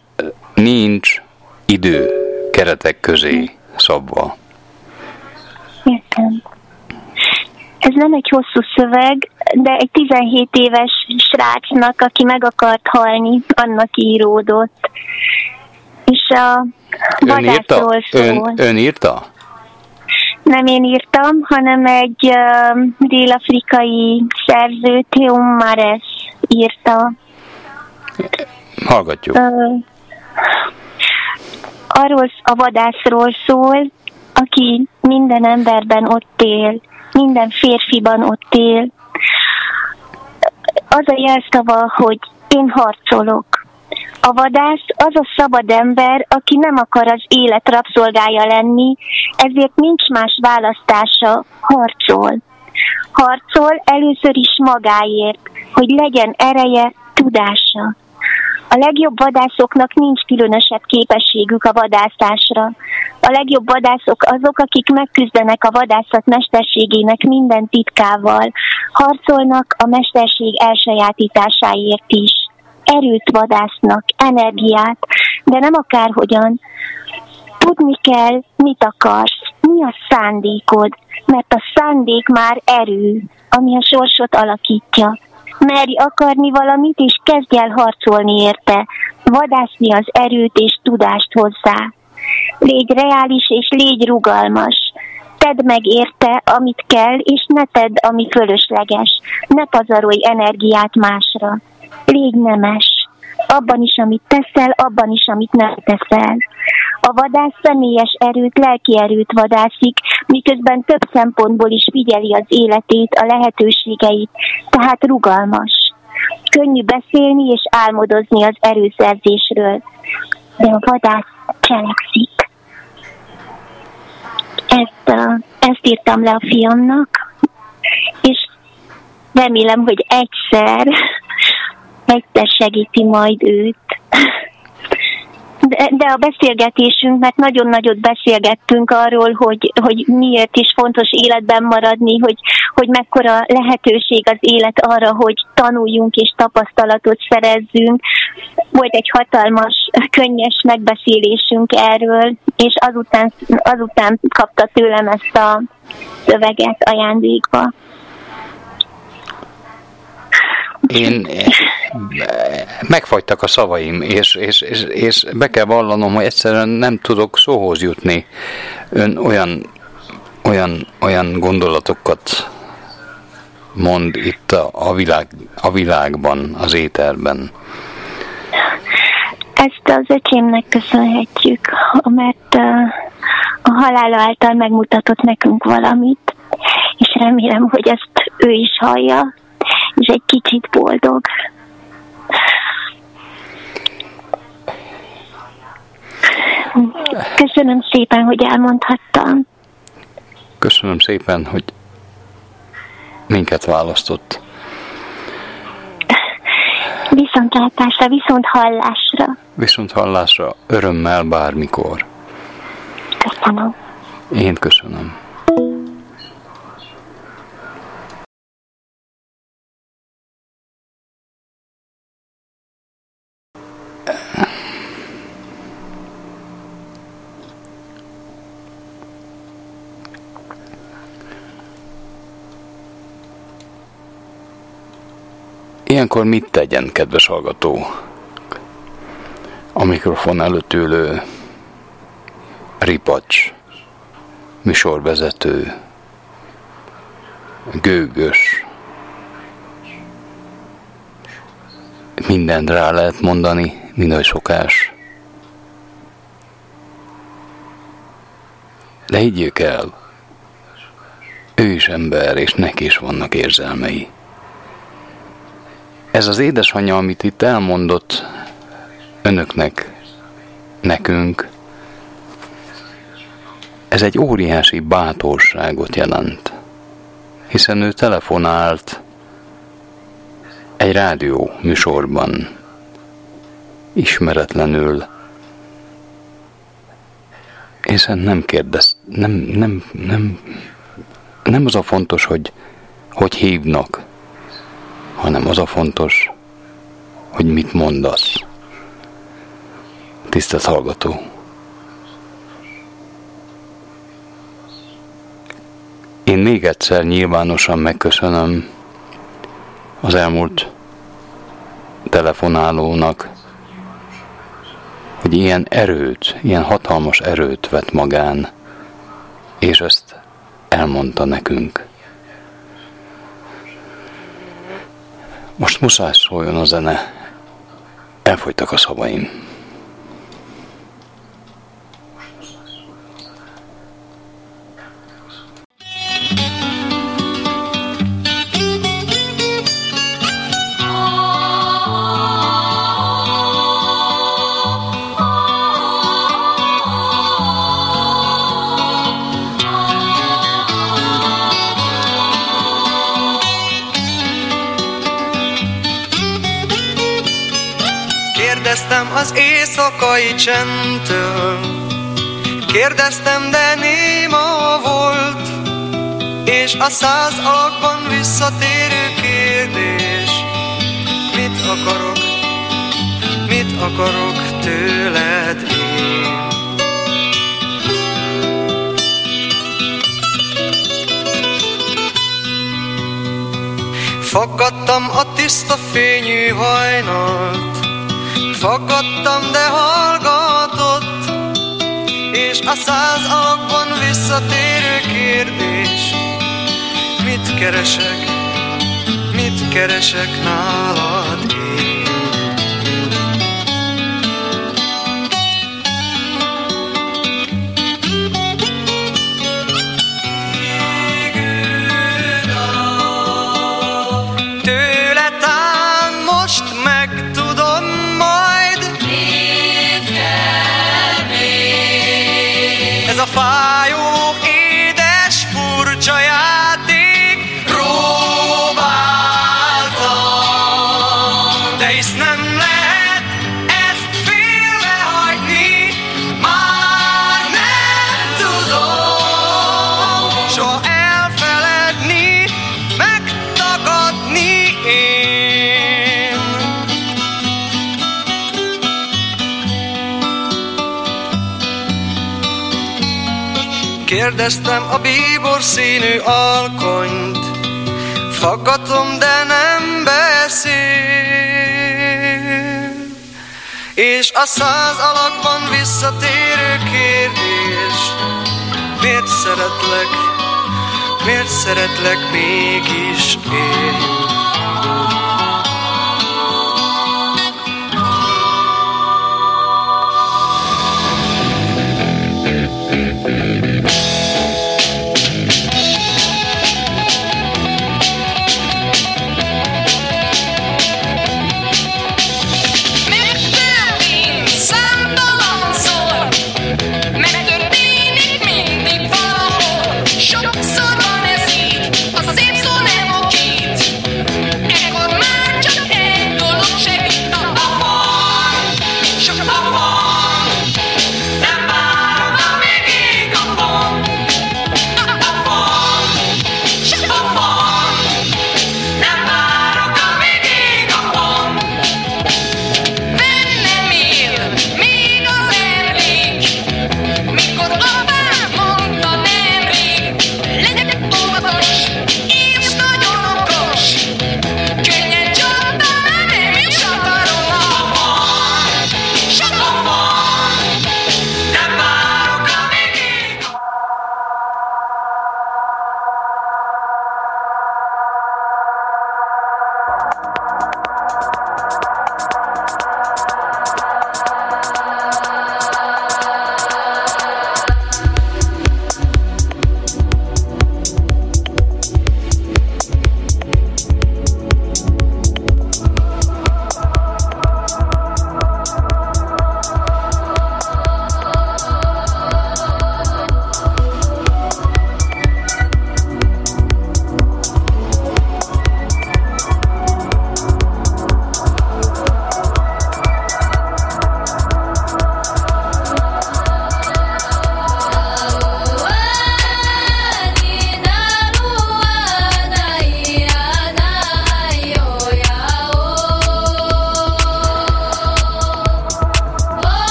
nincs idő keretek közé szabva. Értem. Ez nem egy hosszú szöveg, de egy 17 éves srácnak, aki meg akart halni, annak íródott. És a ön írta? Ön, ön írta? Nem én írtam, hanem egy uh, dél-afrikai szerző, Theum Mares írta. Hallgatjuk. Uh, arról a vadászról szól, aki minden emberben ott él, minden férfiban ott él. Az a jelszava, hogy én harcolok. A vadász az a szabad ember, aki nem akar az élet rabszolgája lenni, ezért nincs más választása, harcol. Harcol először is magáért, hogy legyen ereje, tudása. A legjobb vadászoknak nincs különösebb képességük a vadászásra. A legjobb vadászok azok, akik megküzdenek a vadászat mesterségének minden titkával, harcolnak a mesterség elsajátításáért is. Erőt vadásznak, energiát, de nem akárhogyan. Tudni kell, mit akarsz, mi a szándékod, mert a szándék már erő, ami a sorsot alakítja merj akarni valamit, és kezdj el harcolni érte, vadászni az erőt és tudást hozzá. Légy reális és légy rugalmas. Tedd meg érte, amit kell, és ne tedd, ami fölösleges. Ne pazarolj energiát másra. Légy nemes. Abban is, amit teszel, abban is, amit nem teszel. A vadász személyes erőt, lelki erőt vadászik, miközben több szempontból is figyeli az életét, a lehetőségeit, tehát rugalmas. Könnyű beszélni és álmodozni az erőszerzésről, de a vadász cselekszik. Ezt, ezt írtam le a fiamnak, és remélem, hogy egyszer, egyszer segíti majd őt de, de a beszélgetésünk, mert nagyon nagyot beszélgettünk arról, hogy, hogy miért is fontos életben maradni, hogy, hogy mekkora lehetőség az élet arra, hogy tanuljunk és tapasztalatot szerezzünk. Volt egy hatalmas, könnyes megbeszélésünk erről, és azután, azután kapta tőlem ezt a szöveget ajándékba. Én megfagytak a szavaim, és, és, és, és be kell vallanom, hogy egyszerűen nem tudok szóhoz jutni. Ön olyan, olyan, olyan gondolatokat mond itt a, a, világ, a világban, az éterben. Ezt az öcsémnek köszönhetjük, mert a halál által megmutatott nekünk valamit, és remélem, hogy ezt ő is hallja, és egy kicsit boldog. Köszönöm szépen, hogy elmondhattam. Köszönöm szépen, hogy minket választott. Viszontlátásra, viszont hallásra. Viszont hallásra, örömmel bármikor. Köszönöm. Én köszönöm. Ilyenkor mit tegyen, kedves hallgató? A mikrofon előtt ülő ripacs, műsorvezető, gőgös, mindent rá lehet mondani, minden sokás. De higgyék el, ő is ember, és neki is vannak érzelmei. Ez az édesanyja, amit itt elmondott önöknek, nekünk, ez egy óriási bátorságot jelent, hiszen ő telefonált egy rádió műsorban, ismeretlenül, hiszen nem kérdez, nem, nem, nem, nem az a fontos, hogy hogy hívnak, hanem az a fontos, hogy mit mondasz. Tisztelt hallgató! Én még egyszer nyilvánosan megköszönöm az elmúlt telefonálónak, hogy ilyen erőt, ilyen hatalmas erőt vett magán, és ezt elmondta nekünk. Most muszáj szóljon a zene. Elfogytak a szavaim. Éjszakai csendtől. Kérdeztem, de néma volt És a száz alakban visszatérő kérdés. Mit akarok, mit akarok tőled én? Fakadtam a tiszta fényű hajnalt Fakadtam, de hallgatott És a száz alakban visszatérő kérdés Mit keresek, mit keresek nálad én? Kérdeztem a bíbor színű alkonyt Faggatom, de nem beszél És a száz alakban visszatérő kérdés Miért szeretlek, miért szeretlek mégis én?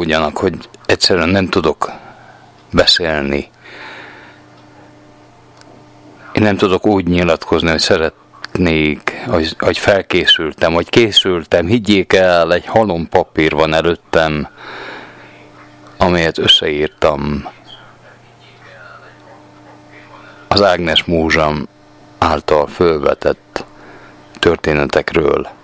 Haragudjanak, hogy egyszerűen nem tudok beszélni. Én nem tudok úgy nyilatkozni, hogy szeretnék, hogy, hogy felkészültem, hogy készültem. Higgyék el, egy halom papír van előttem, amelyet összeírtam az Ágnes Múzsam által fölvetett történetekről.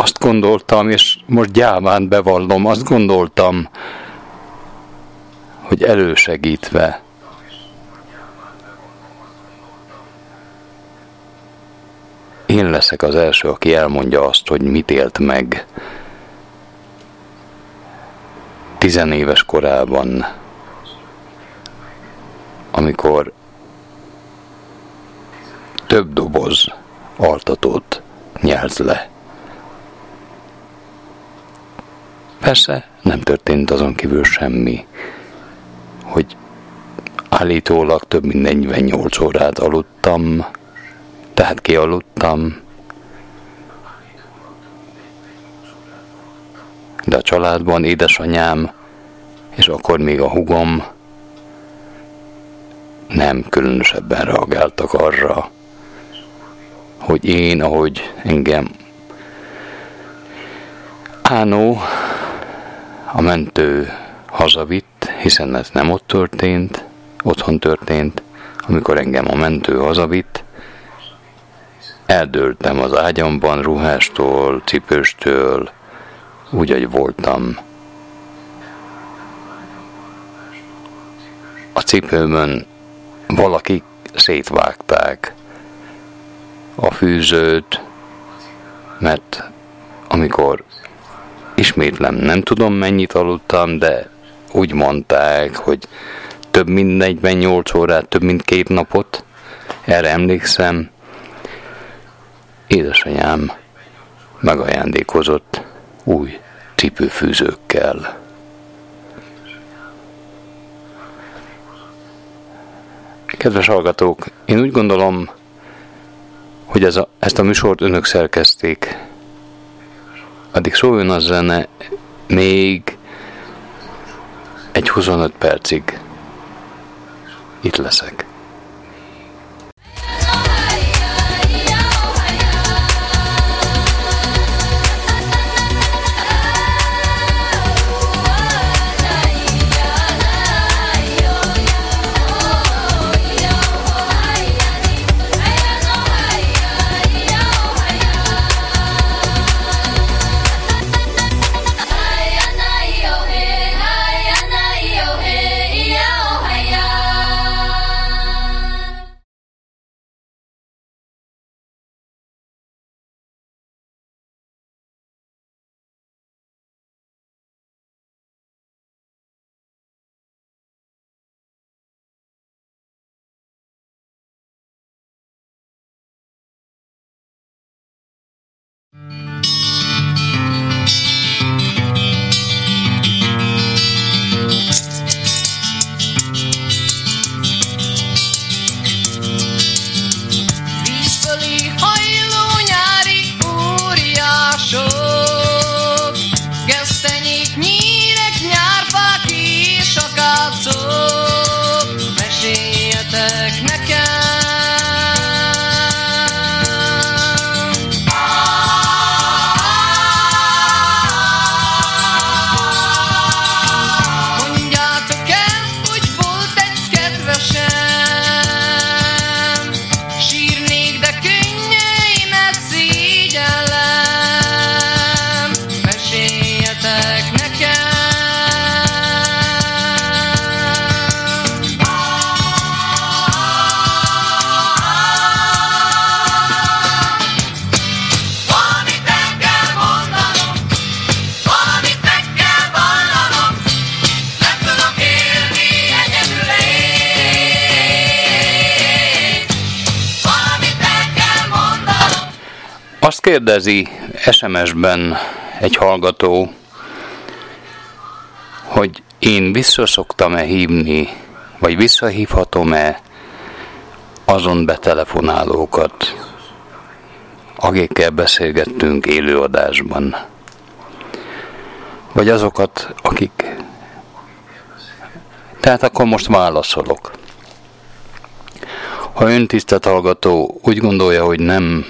Azt gondoltam, és most gyáván bevallom, azt gondoltam, hogy elősegítve én leszek az első, aki elmondja azt, hogy mit élt meg tizenéves korában amikor több doboz altatót nyelt le. Persze. Nem történt azon kívül semmi, hogy állítólag több mint 48 órát aludtam, tehát kialudtam, de a családban édesanyám, és akkor még a hugom, nem különösebben reagáltak arra, hogy én, ahogy engem Ánó, a mentő hazavitt, hiszen ez nem ott történt, otthon történt, amikor engem a mentő hazavitt, eldőltem az ágyamban ruhástól, cipőstől, úgy, hogy voltam. A cipőmön valaki szétvágták a fűzőt, mert amikor ismétlem, nem tudom mennyit aludtam, de úgy mondták, hogy több mint 48 órát, több mint két napot, erre emlékszem, édesanyám megajándékozott új cipőfűzőkkel. Kedves hallgatók, én úgy gondolom, hogy ez a, ezt a műsort önök szerkezték. Addig szóljon a zene még egy 25 percig. Itt leszek. SMS-ben egy hallgató, hogy én visszaszoktam-e hívni, vagy visszahívhatom-e azon betelefonálókat, akikkel beszélgettünk élőadásban. Vagy azokat, akik... Tehát akkor most válaszolok. Ha ön tisztelt hallgató úgy gondolja, hogy nem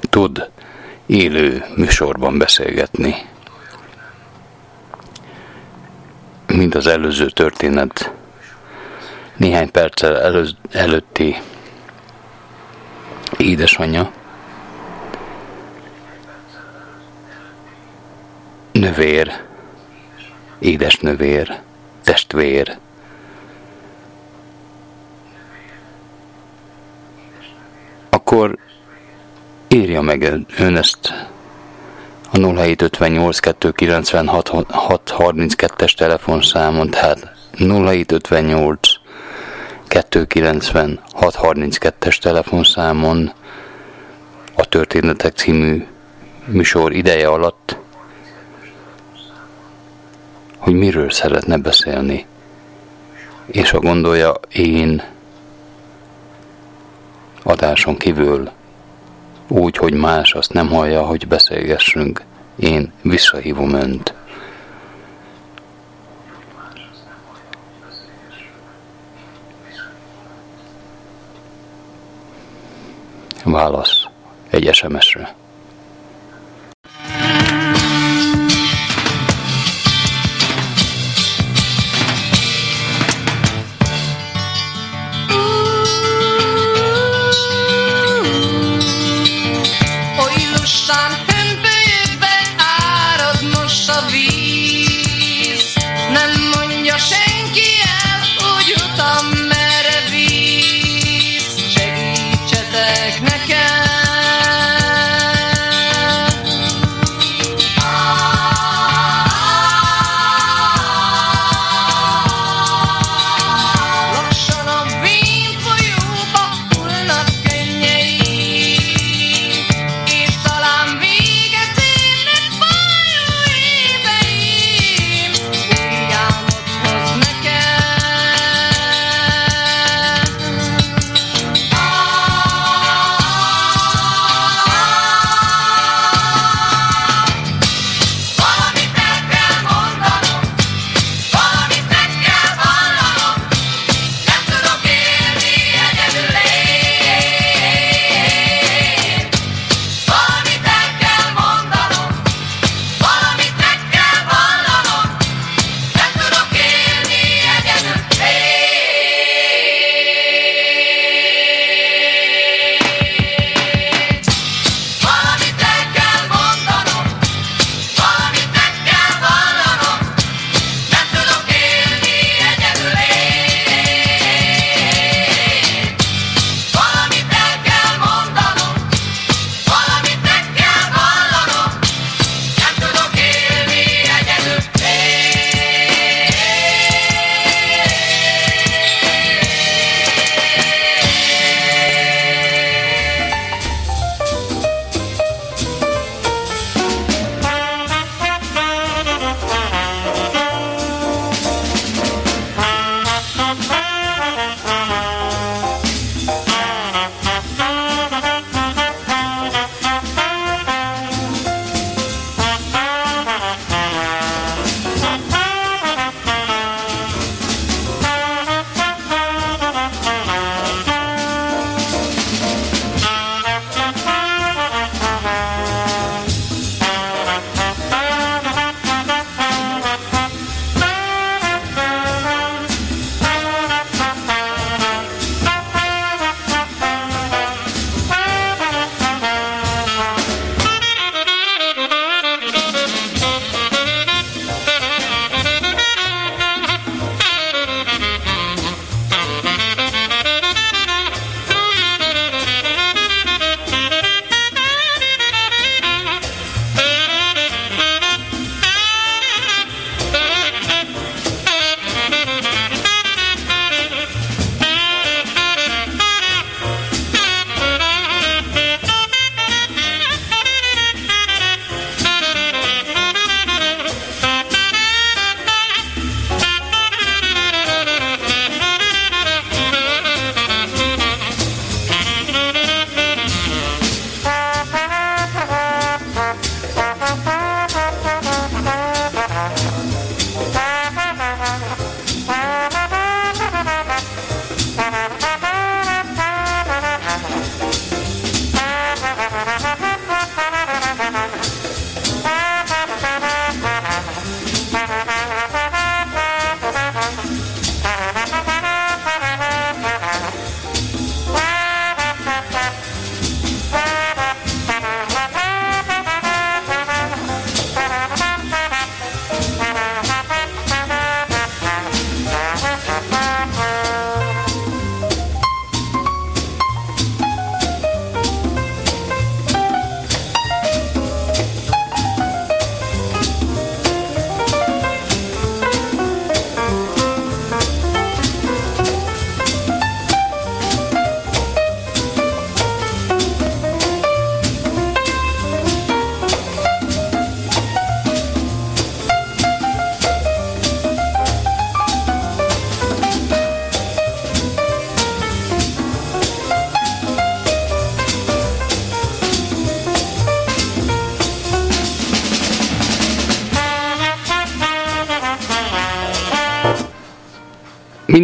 tud élő műsorban beszélgetni, mint az előző történet néhány perccel elő, előtti édesanyja, növér, édesnövér, testvér, akkor írja meg ön ezt a 0758 296 632-es telefonszámon, tehát 0758 290 632-es telefonszámon a Történetek című műsor ideje alatt, hogy miről szeretne beszélni. És ha gondolja, én adáson kívül úgy, hogy más azt nem hallja, hogy beszélgessünk, én visszahívom önt. Válasz egy SMS-re.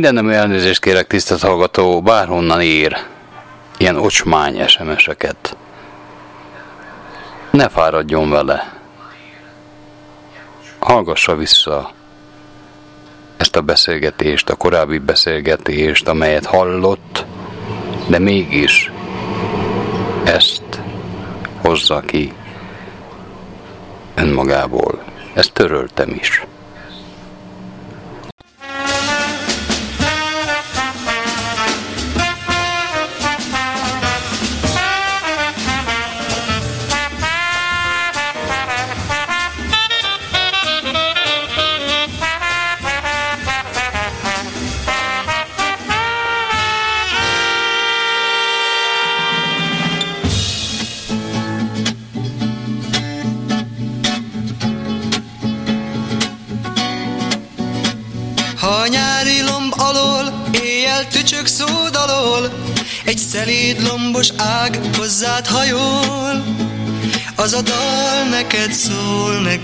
Mindenem elnézést kérek, tisztelt hallgató, bárhonnan ír ilyen ocsmány SMS-eket. Ne fáradjon vele. Hallgassa vissza ezt a beszélgetést, a korábbi beszélgetést, amelyet hallott, de mégis ezt hozza ki önmagából. Ezt töröltem is.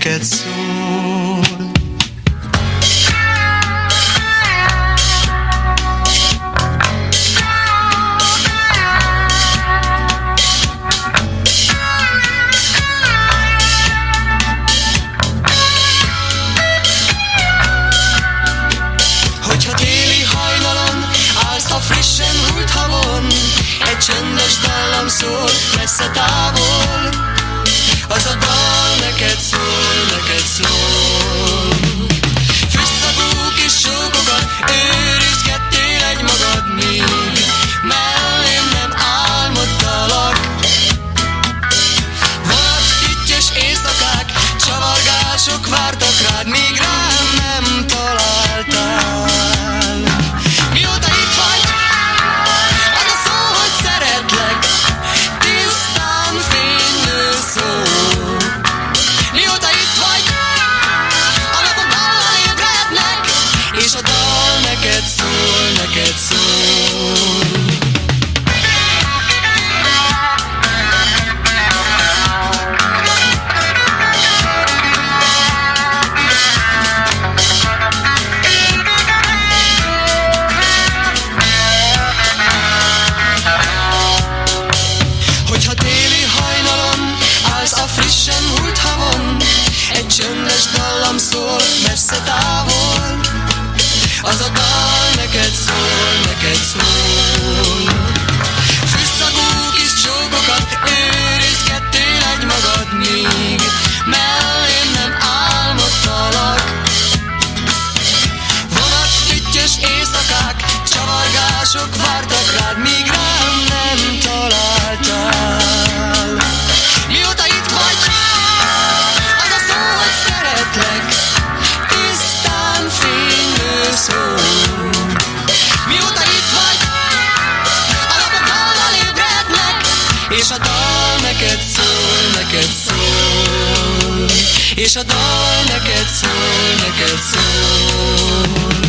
Szól, és a dal neked szól, neked szól.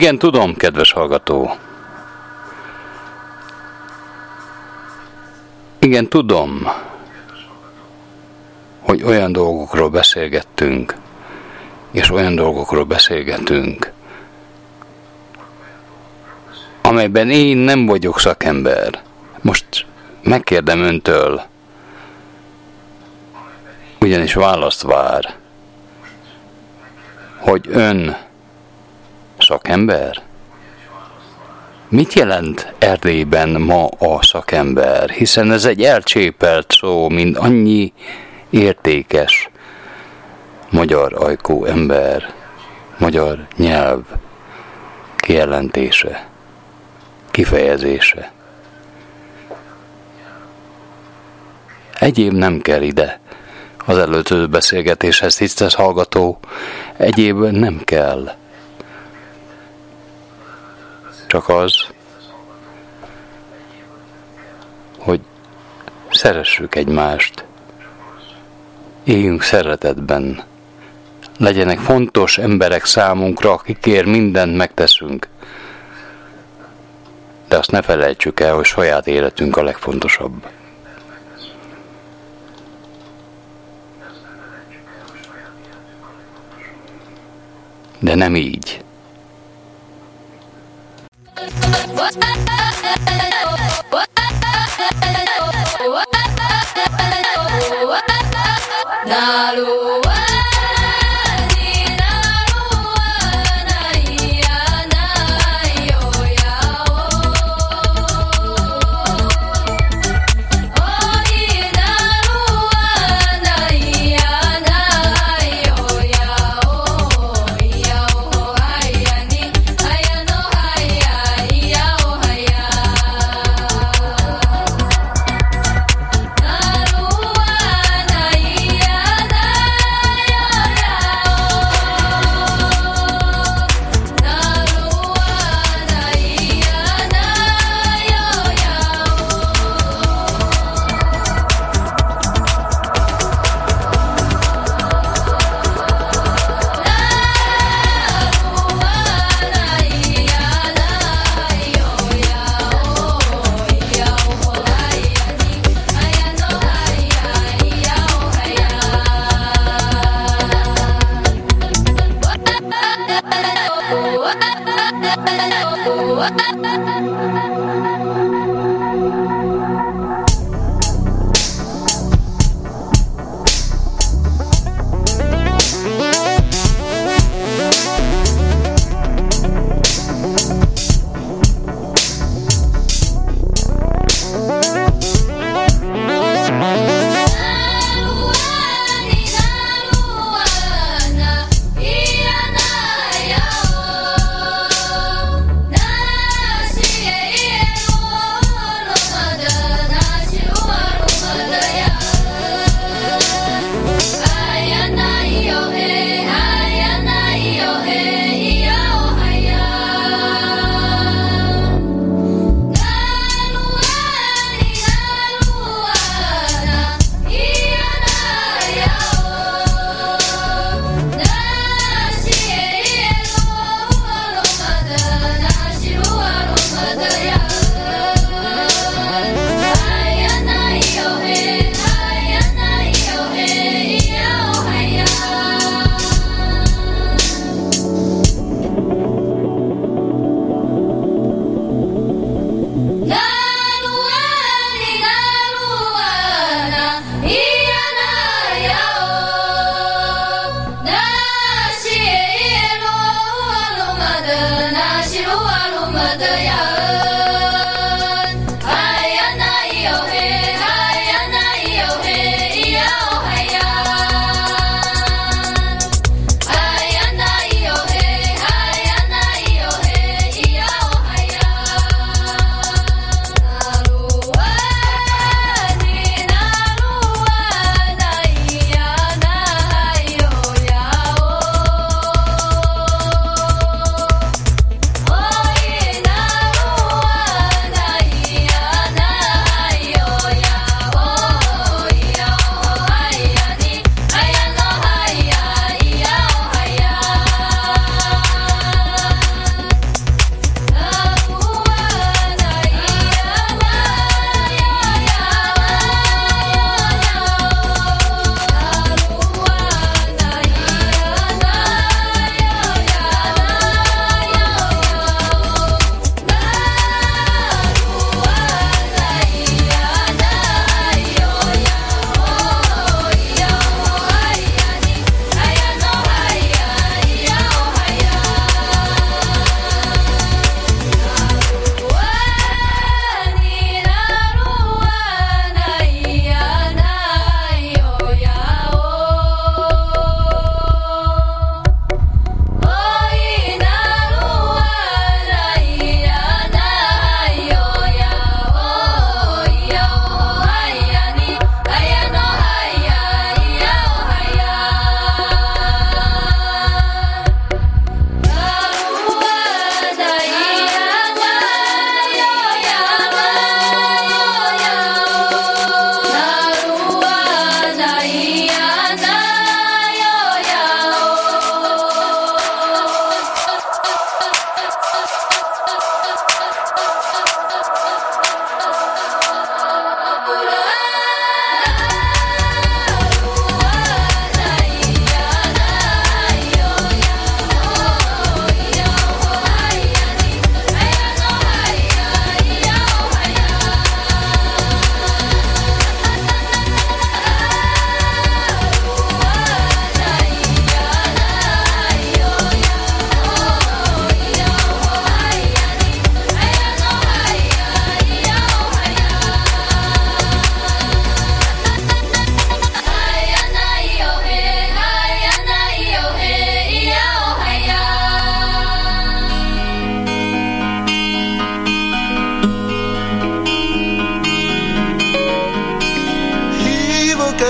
Igen, tudom, kedves hallgató. Igen, tudom, hogy olyan dolgokról beszélgettünk, és olyan dolgokról beszélgetünk, amelyben én nem vagyok szakember. Most megkérdem öntől, ugyanis választ vár, hogy ön szakember? Mit jelent Erdélyben ma a szakember? Hiszen ez egy elcsépelt szó, mint annyi értékes magyar ajkó ember, magyar nyelv kijelentése, kifejezése. Egyéb nem kell ide. Az előző beszélgetéshez tisztes hallgató, egyéb nem kell. Csak az, hogy szeressük egymást, éljünk szeretetben, legyenek fontos emberek számunkra, akikért mindent megteszünk. De azt ne felejtsük el, hogy saját életünk a legfontosabb. De nem így. what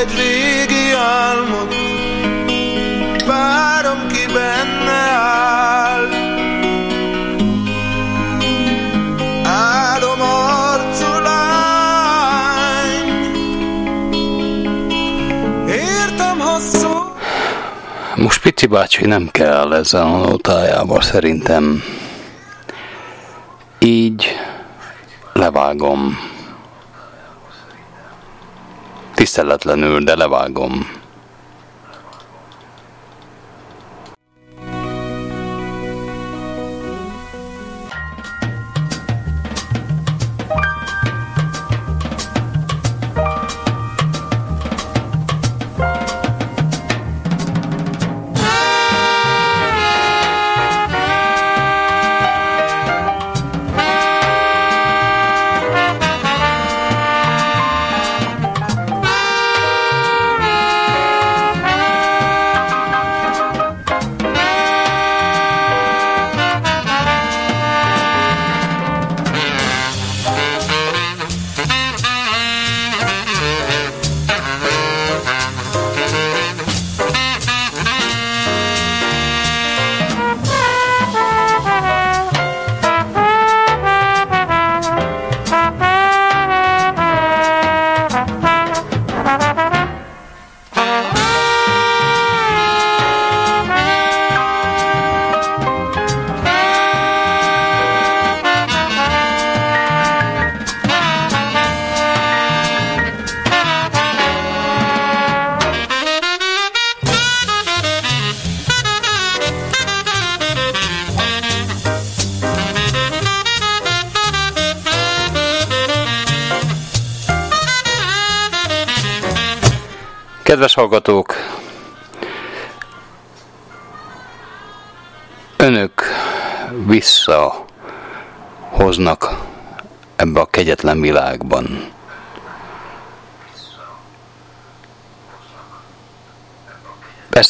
egy régi álmot, várom ki benne áll. Álom arcú lány, értem, ha szó... Most Pici bácsi nem kell ezzel a notájával szerintem. Így levágom. Tiszteletlenül, de levágom.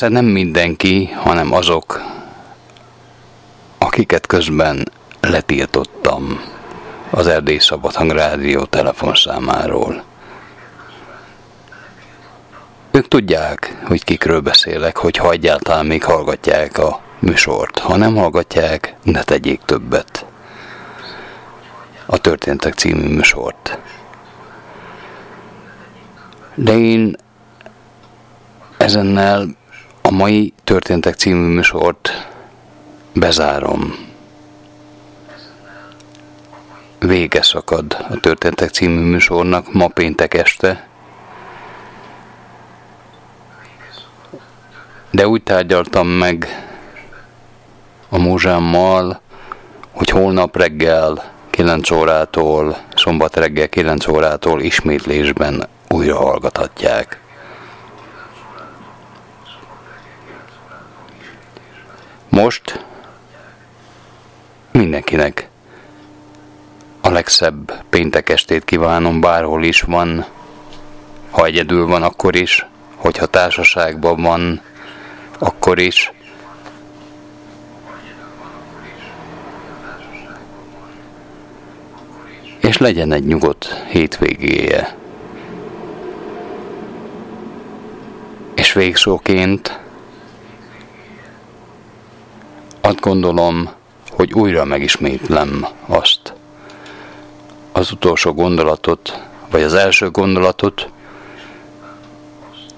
Persze nem mindenki, hanem azok, akiket közben letiltottam az Erdély Szabadhang Rádió telefonszámáról. Ők tudják, hogy kikről beszélek, hogy ha egyáltalán még hallgatják a műsort. Ha nem hallgatják, ne tegyék többet. A Történtek című műsort. De én ezennel a mai Történtek című műsort bezárom. Vége szakad a Történtek című műsornak ma péntek este, De úgy tárgyaltam meg a múzsámmal, hogy holnap reggel 9 órától, szombat reggel 9 órától ismétlésben újra hallgathatják. Most mindenkinek a legszebb péntek estét kívánom, bárhol is van, ha egyedül van, akkor is, hogyha társaságban van, akkor is. És legyen egy nyugodt hétvégéje. És végszóként azt gondolom, hogy újra megismétlem azt, az utolsó gondolatot, vagy az első gondolatot,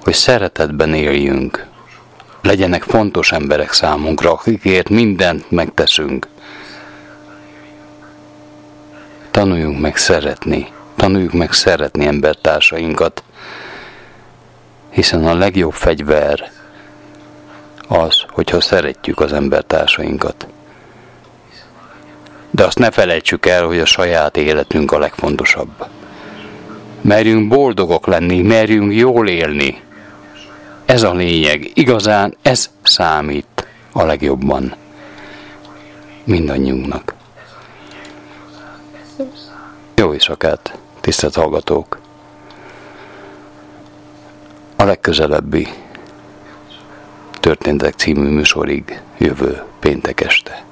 hogy szeretetben éljünk, legyenek fontos emberek számunkra, akikért mindent megteszünk. Tanuljunk meg szeretni, tanuljuk meg szeretni embertársainkat, hiszen a legjobb fegyver az, hogyha szeretjük az embertársainkat. De azt ne felejtsük el, hogy a saját életünk a legfontosabb. Merjünk boldogok lenni, merjünk jól élni, ez a lényeg. Igazán ez számít a legjobban mindannyiunknak. Jó éjszakát, tisztelt hallgatók! A legközelebbi Történtek című műsorig jövő péntek este.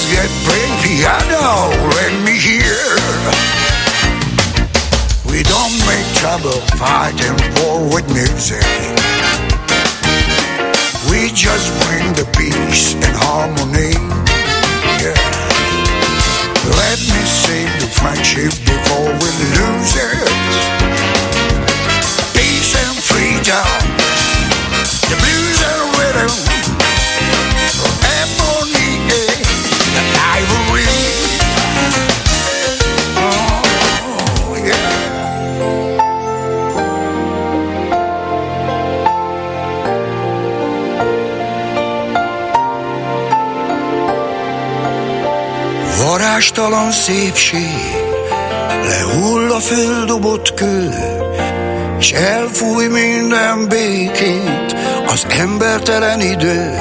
Let's get playing piano, let me hear. We don't make trouble fighting for with music. We just bring the peace and harmony. Yeah. Let me save the friendship before we lose it. Varástalan szépség, lehull a földobott kő, s elfúj minden békét az embertelen idő.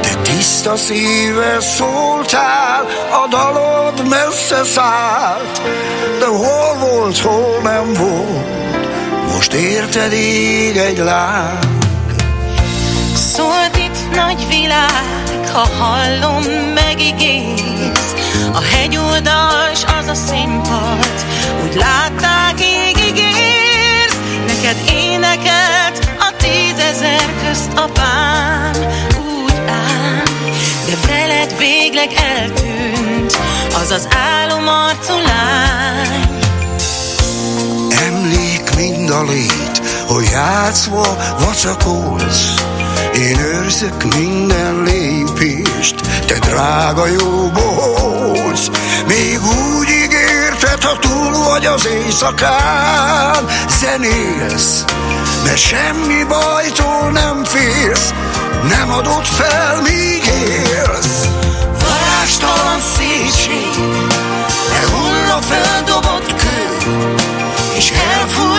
Te tiszta szíve szóltál, a dalod messze szállt, de hol volt, hol nem volt, most érted ég egy láng. Szólt itt nagy világ, ha hallom, megigész. A hegyoldals az a színpad, úgy látták égig érsz. Neked énekelt a tízezer közt apám, úgy ám. De veled végleg eltűnt az az lány. Emlék mind a lét, hogy játszva vacakolsz. Én őrzök minden lépést, te drága jó bohóc. Még úgy ígérted, ha túl vagy az éjszakán, zenélsz, mert semmi bajtól nem félsz, nem adod fel, míg élsz. Varástalan szépség, lehull a földobott kő, és elfúj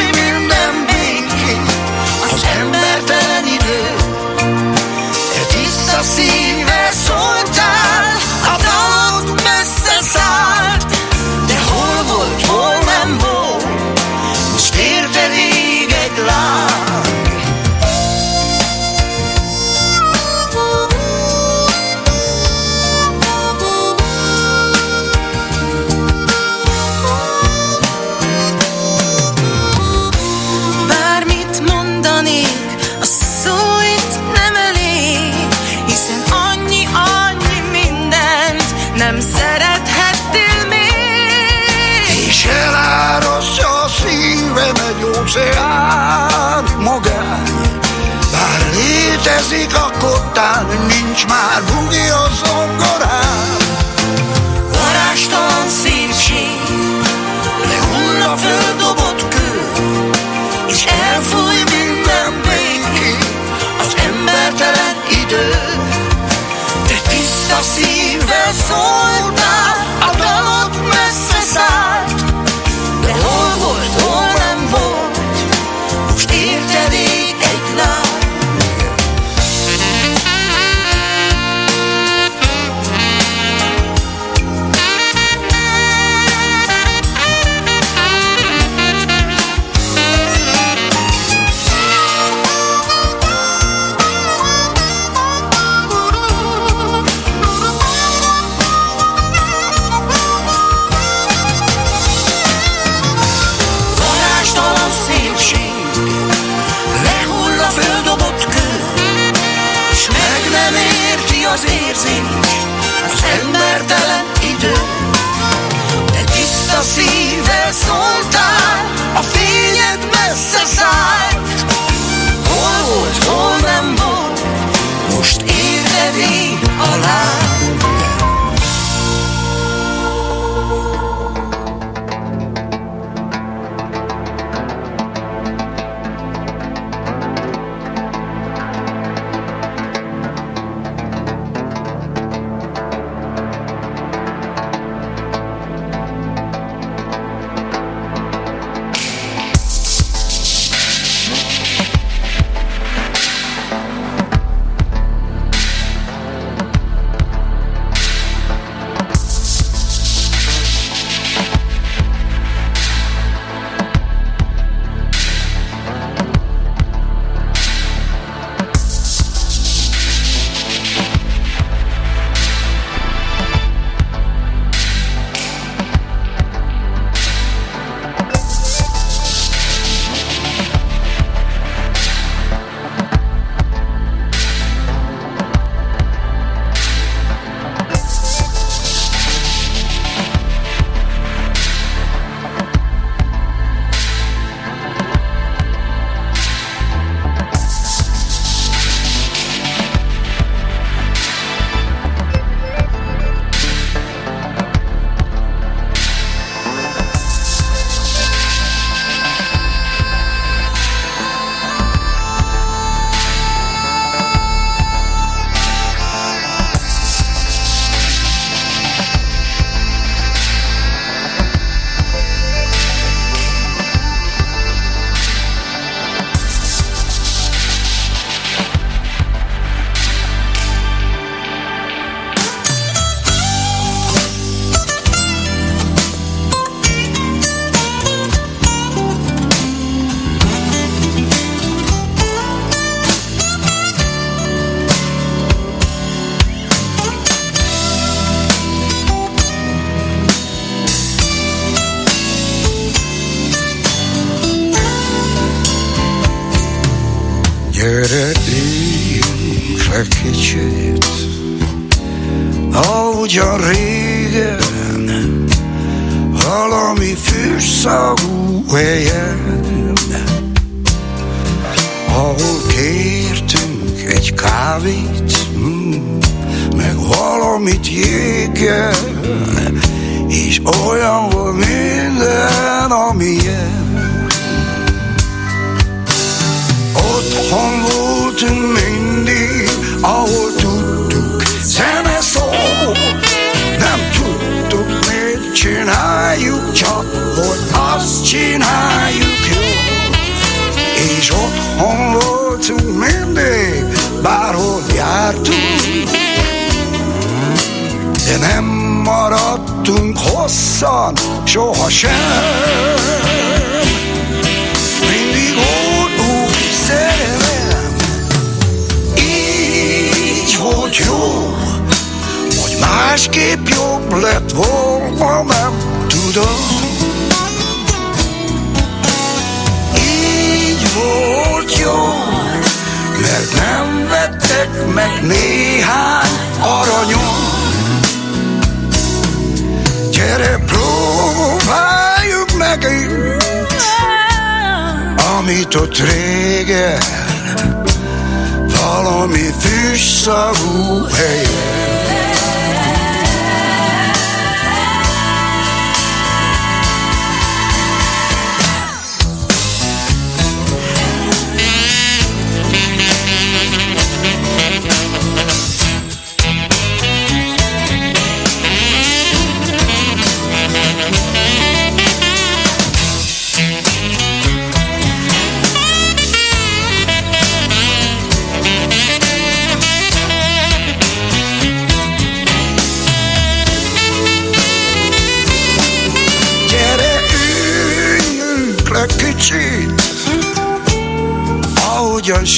kottán, nincs már bugi a zongorán. Varástalan szépség, lehull a földobott kő, és elfúj minden békét az embertelen idő. Te tiszta szív szívvel szóltál, fényed messze szállt.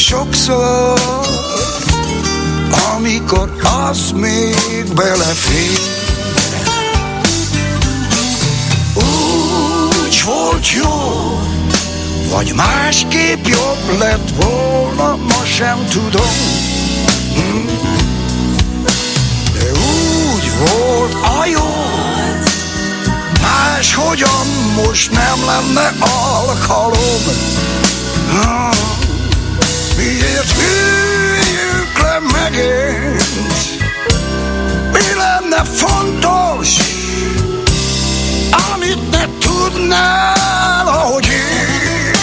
Sokszor, amikor az még belefér. Úgy volt jó, vagy másképp jobb lett volna, ma sem tudom. De úgy volt a jó, máshogyan most nem lenne alkalom. Ah, Miért hűljük le megint? Mi lenne fontos, amit ne tudnál, ahogy én?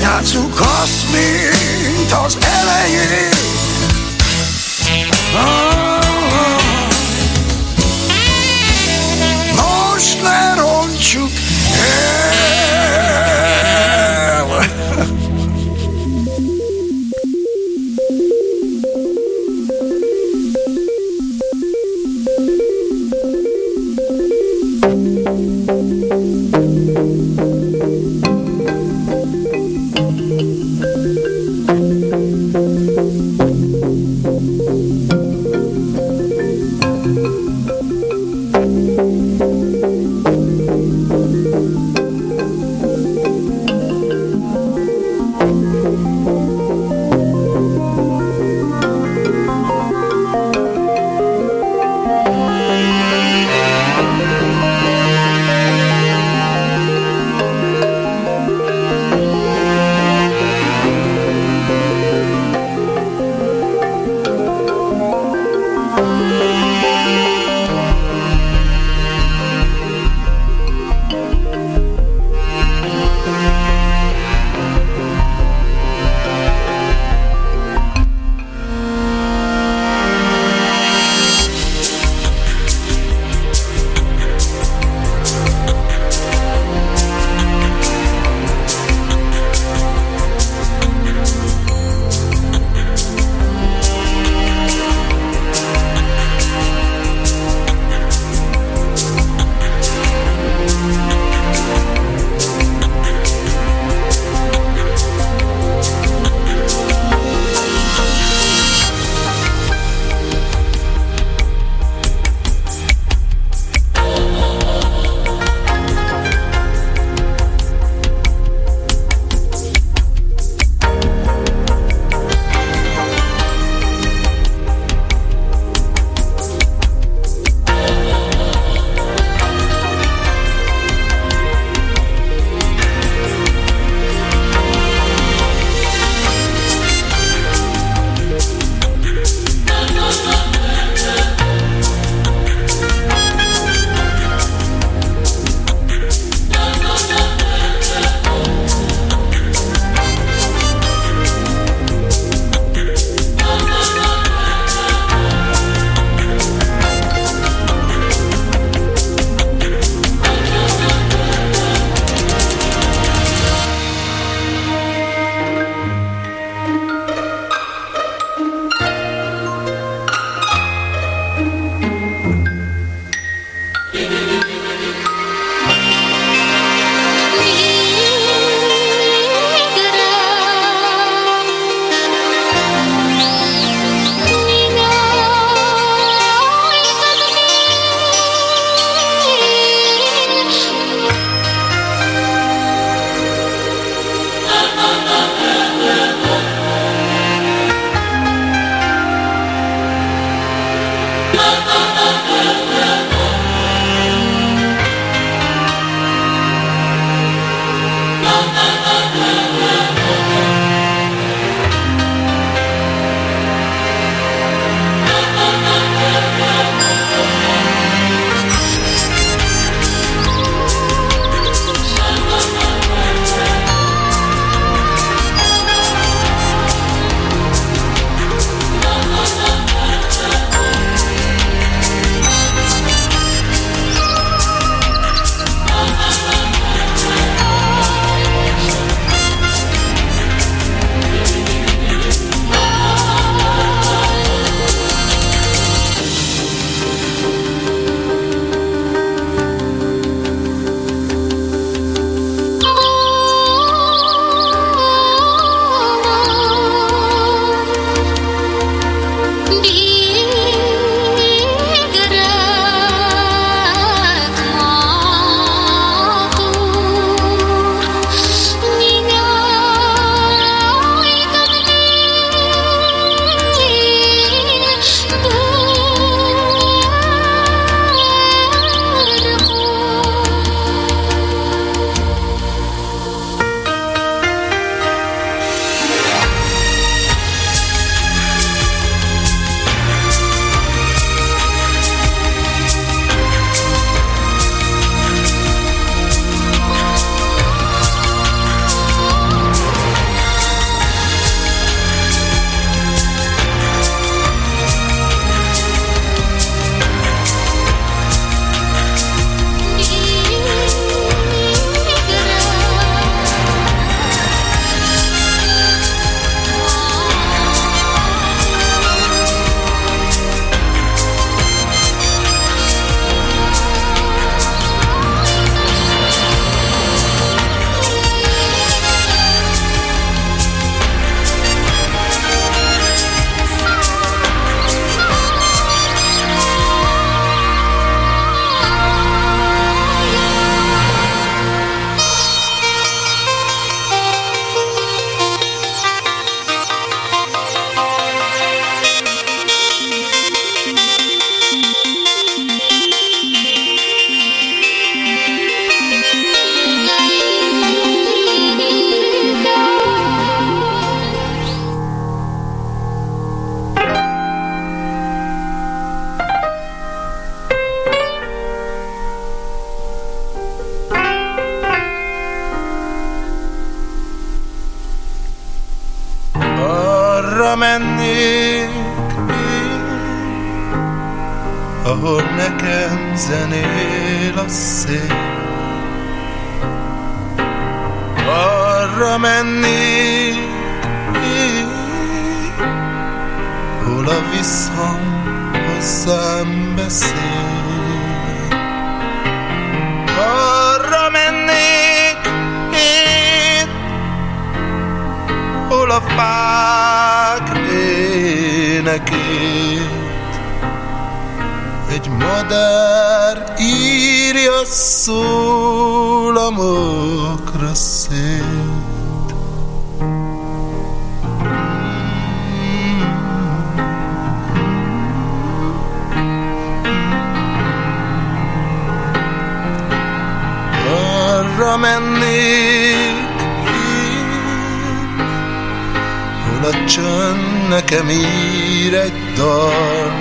Játsszuk azt, mint az elején. Most Arra mennék hol a csönd nekem ír egy dalt.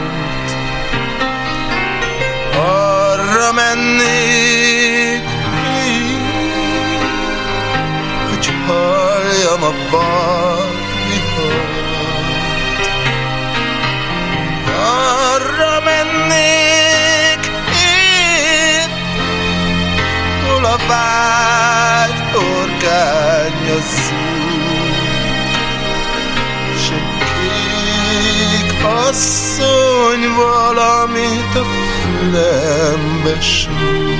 Arra mennék hogy halljam a vadvihart. Arra mennék hol a vágy orgánya zúg, s egy asszony valamit a fülembe súg.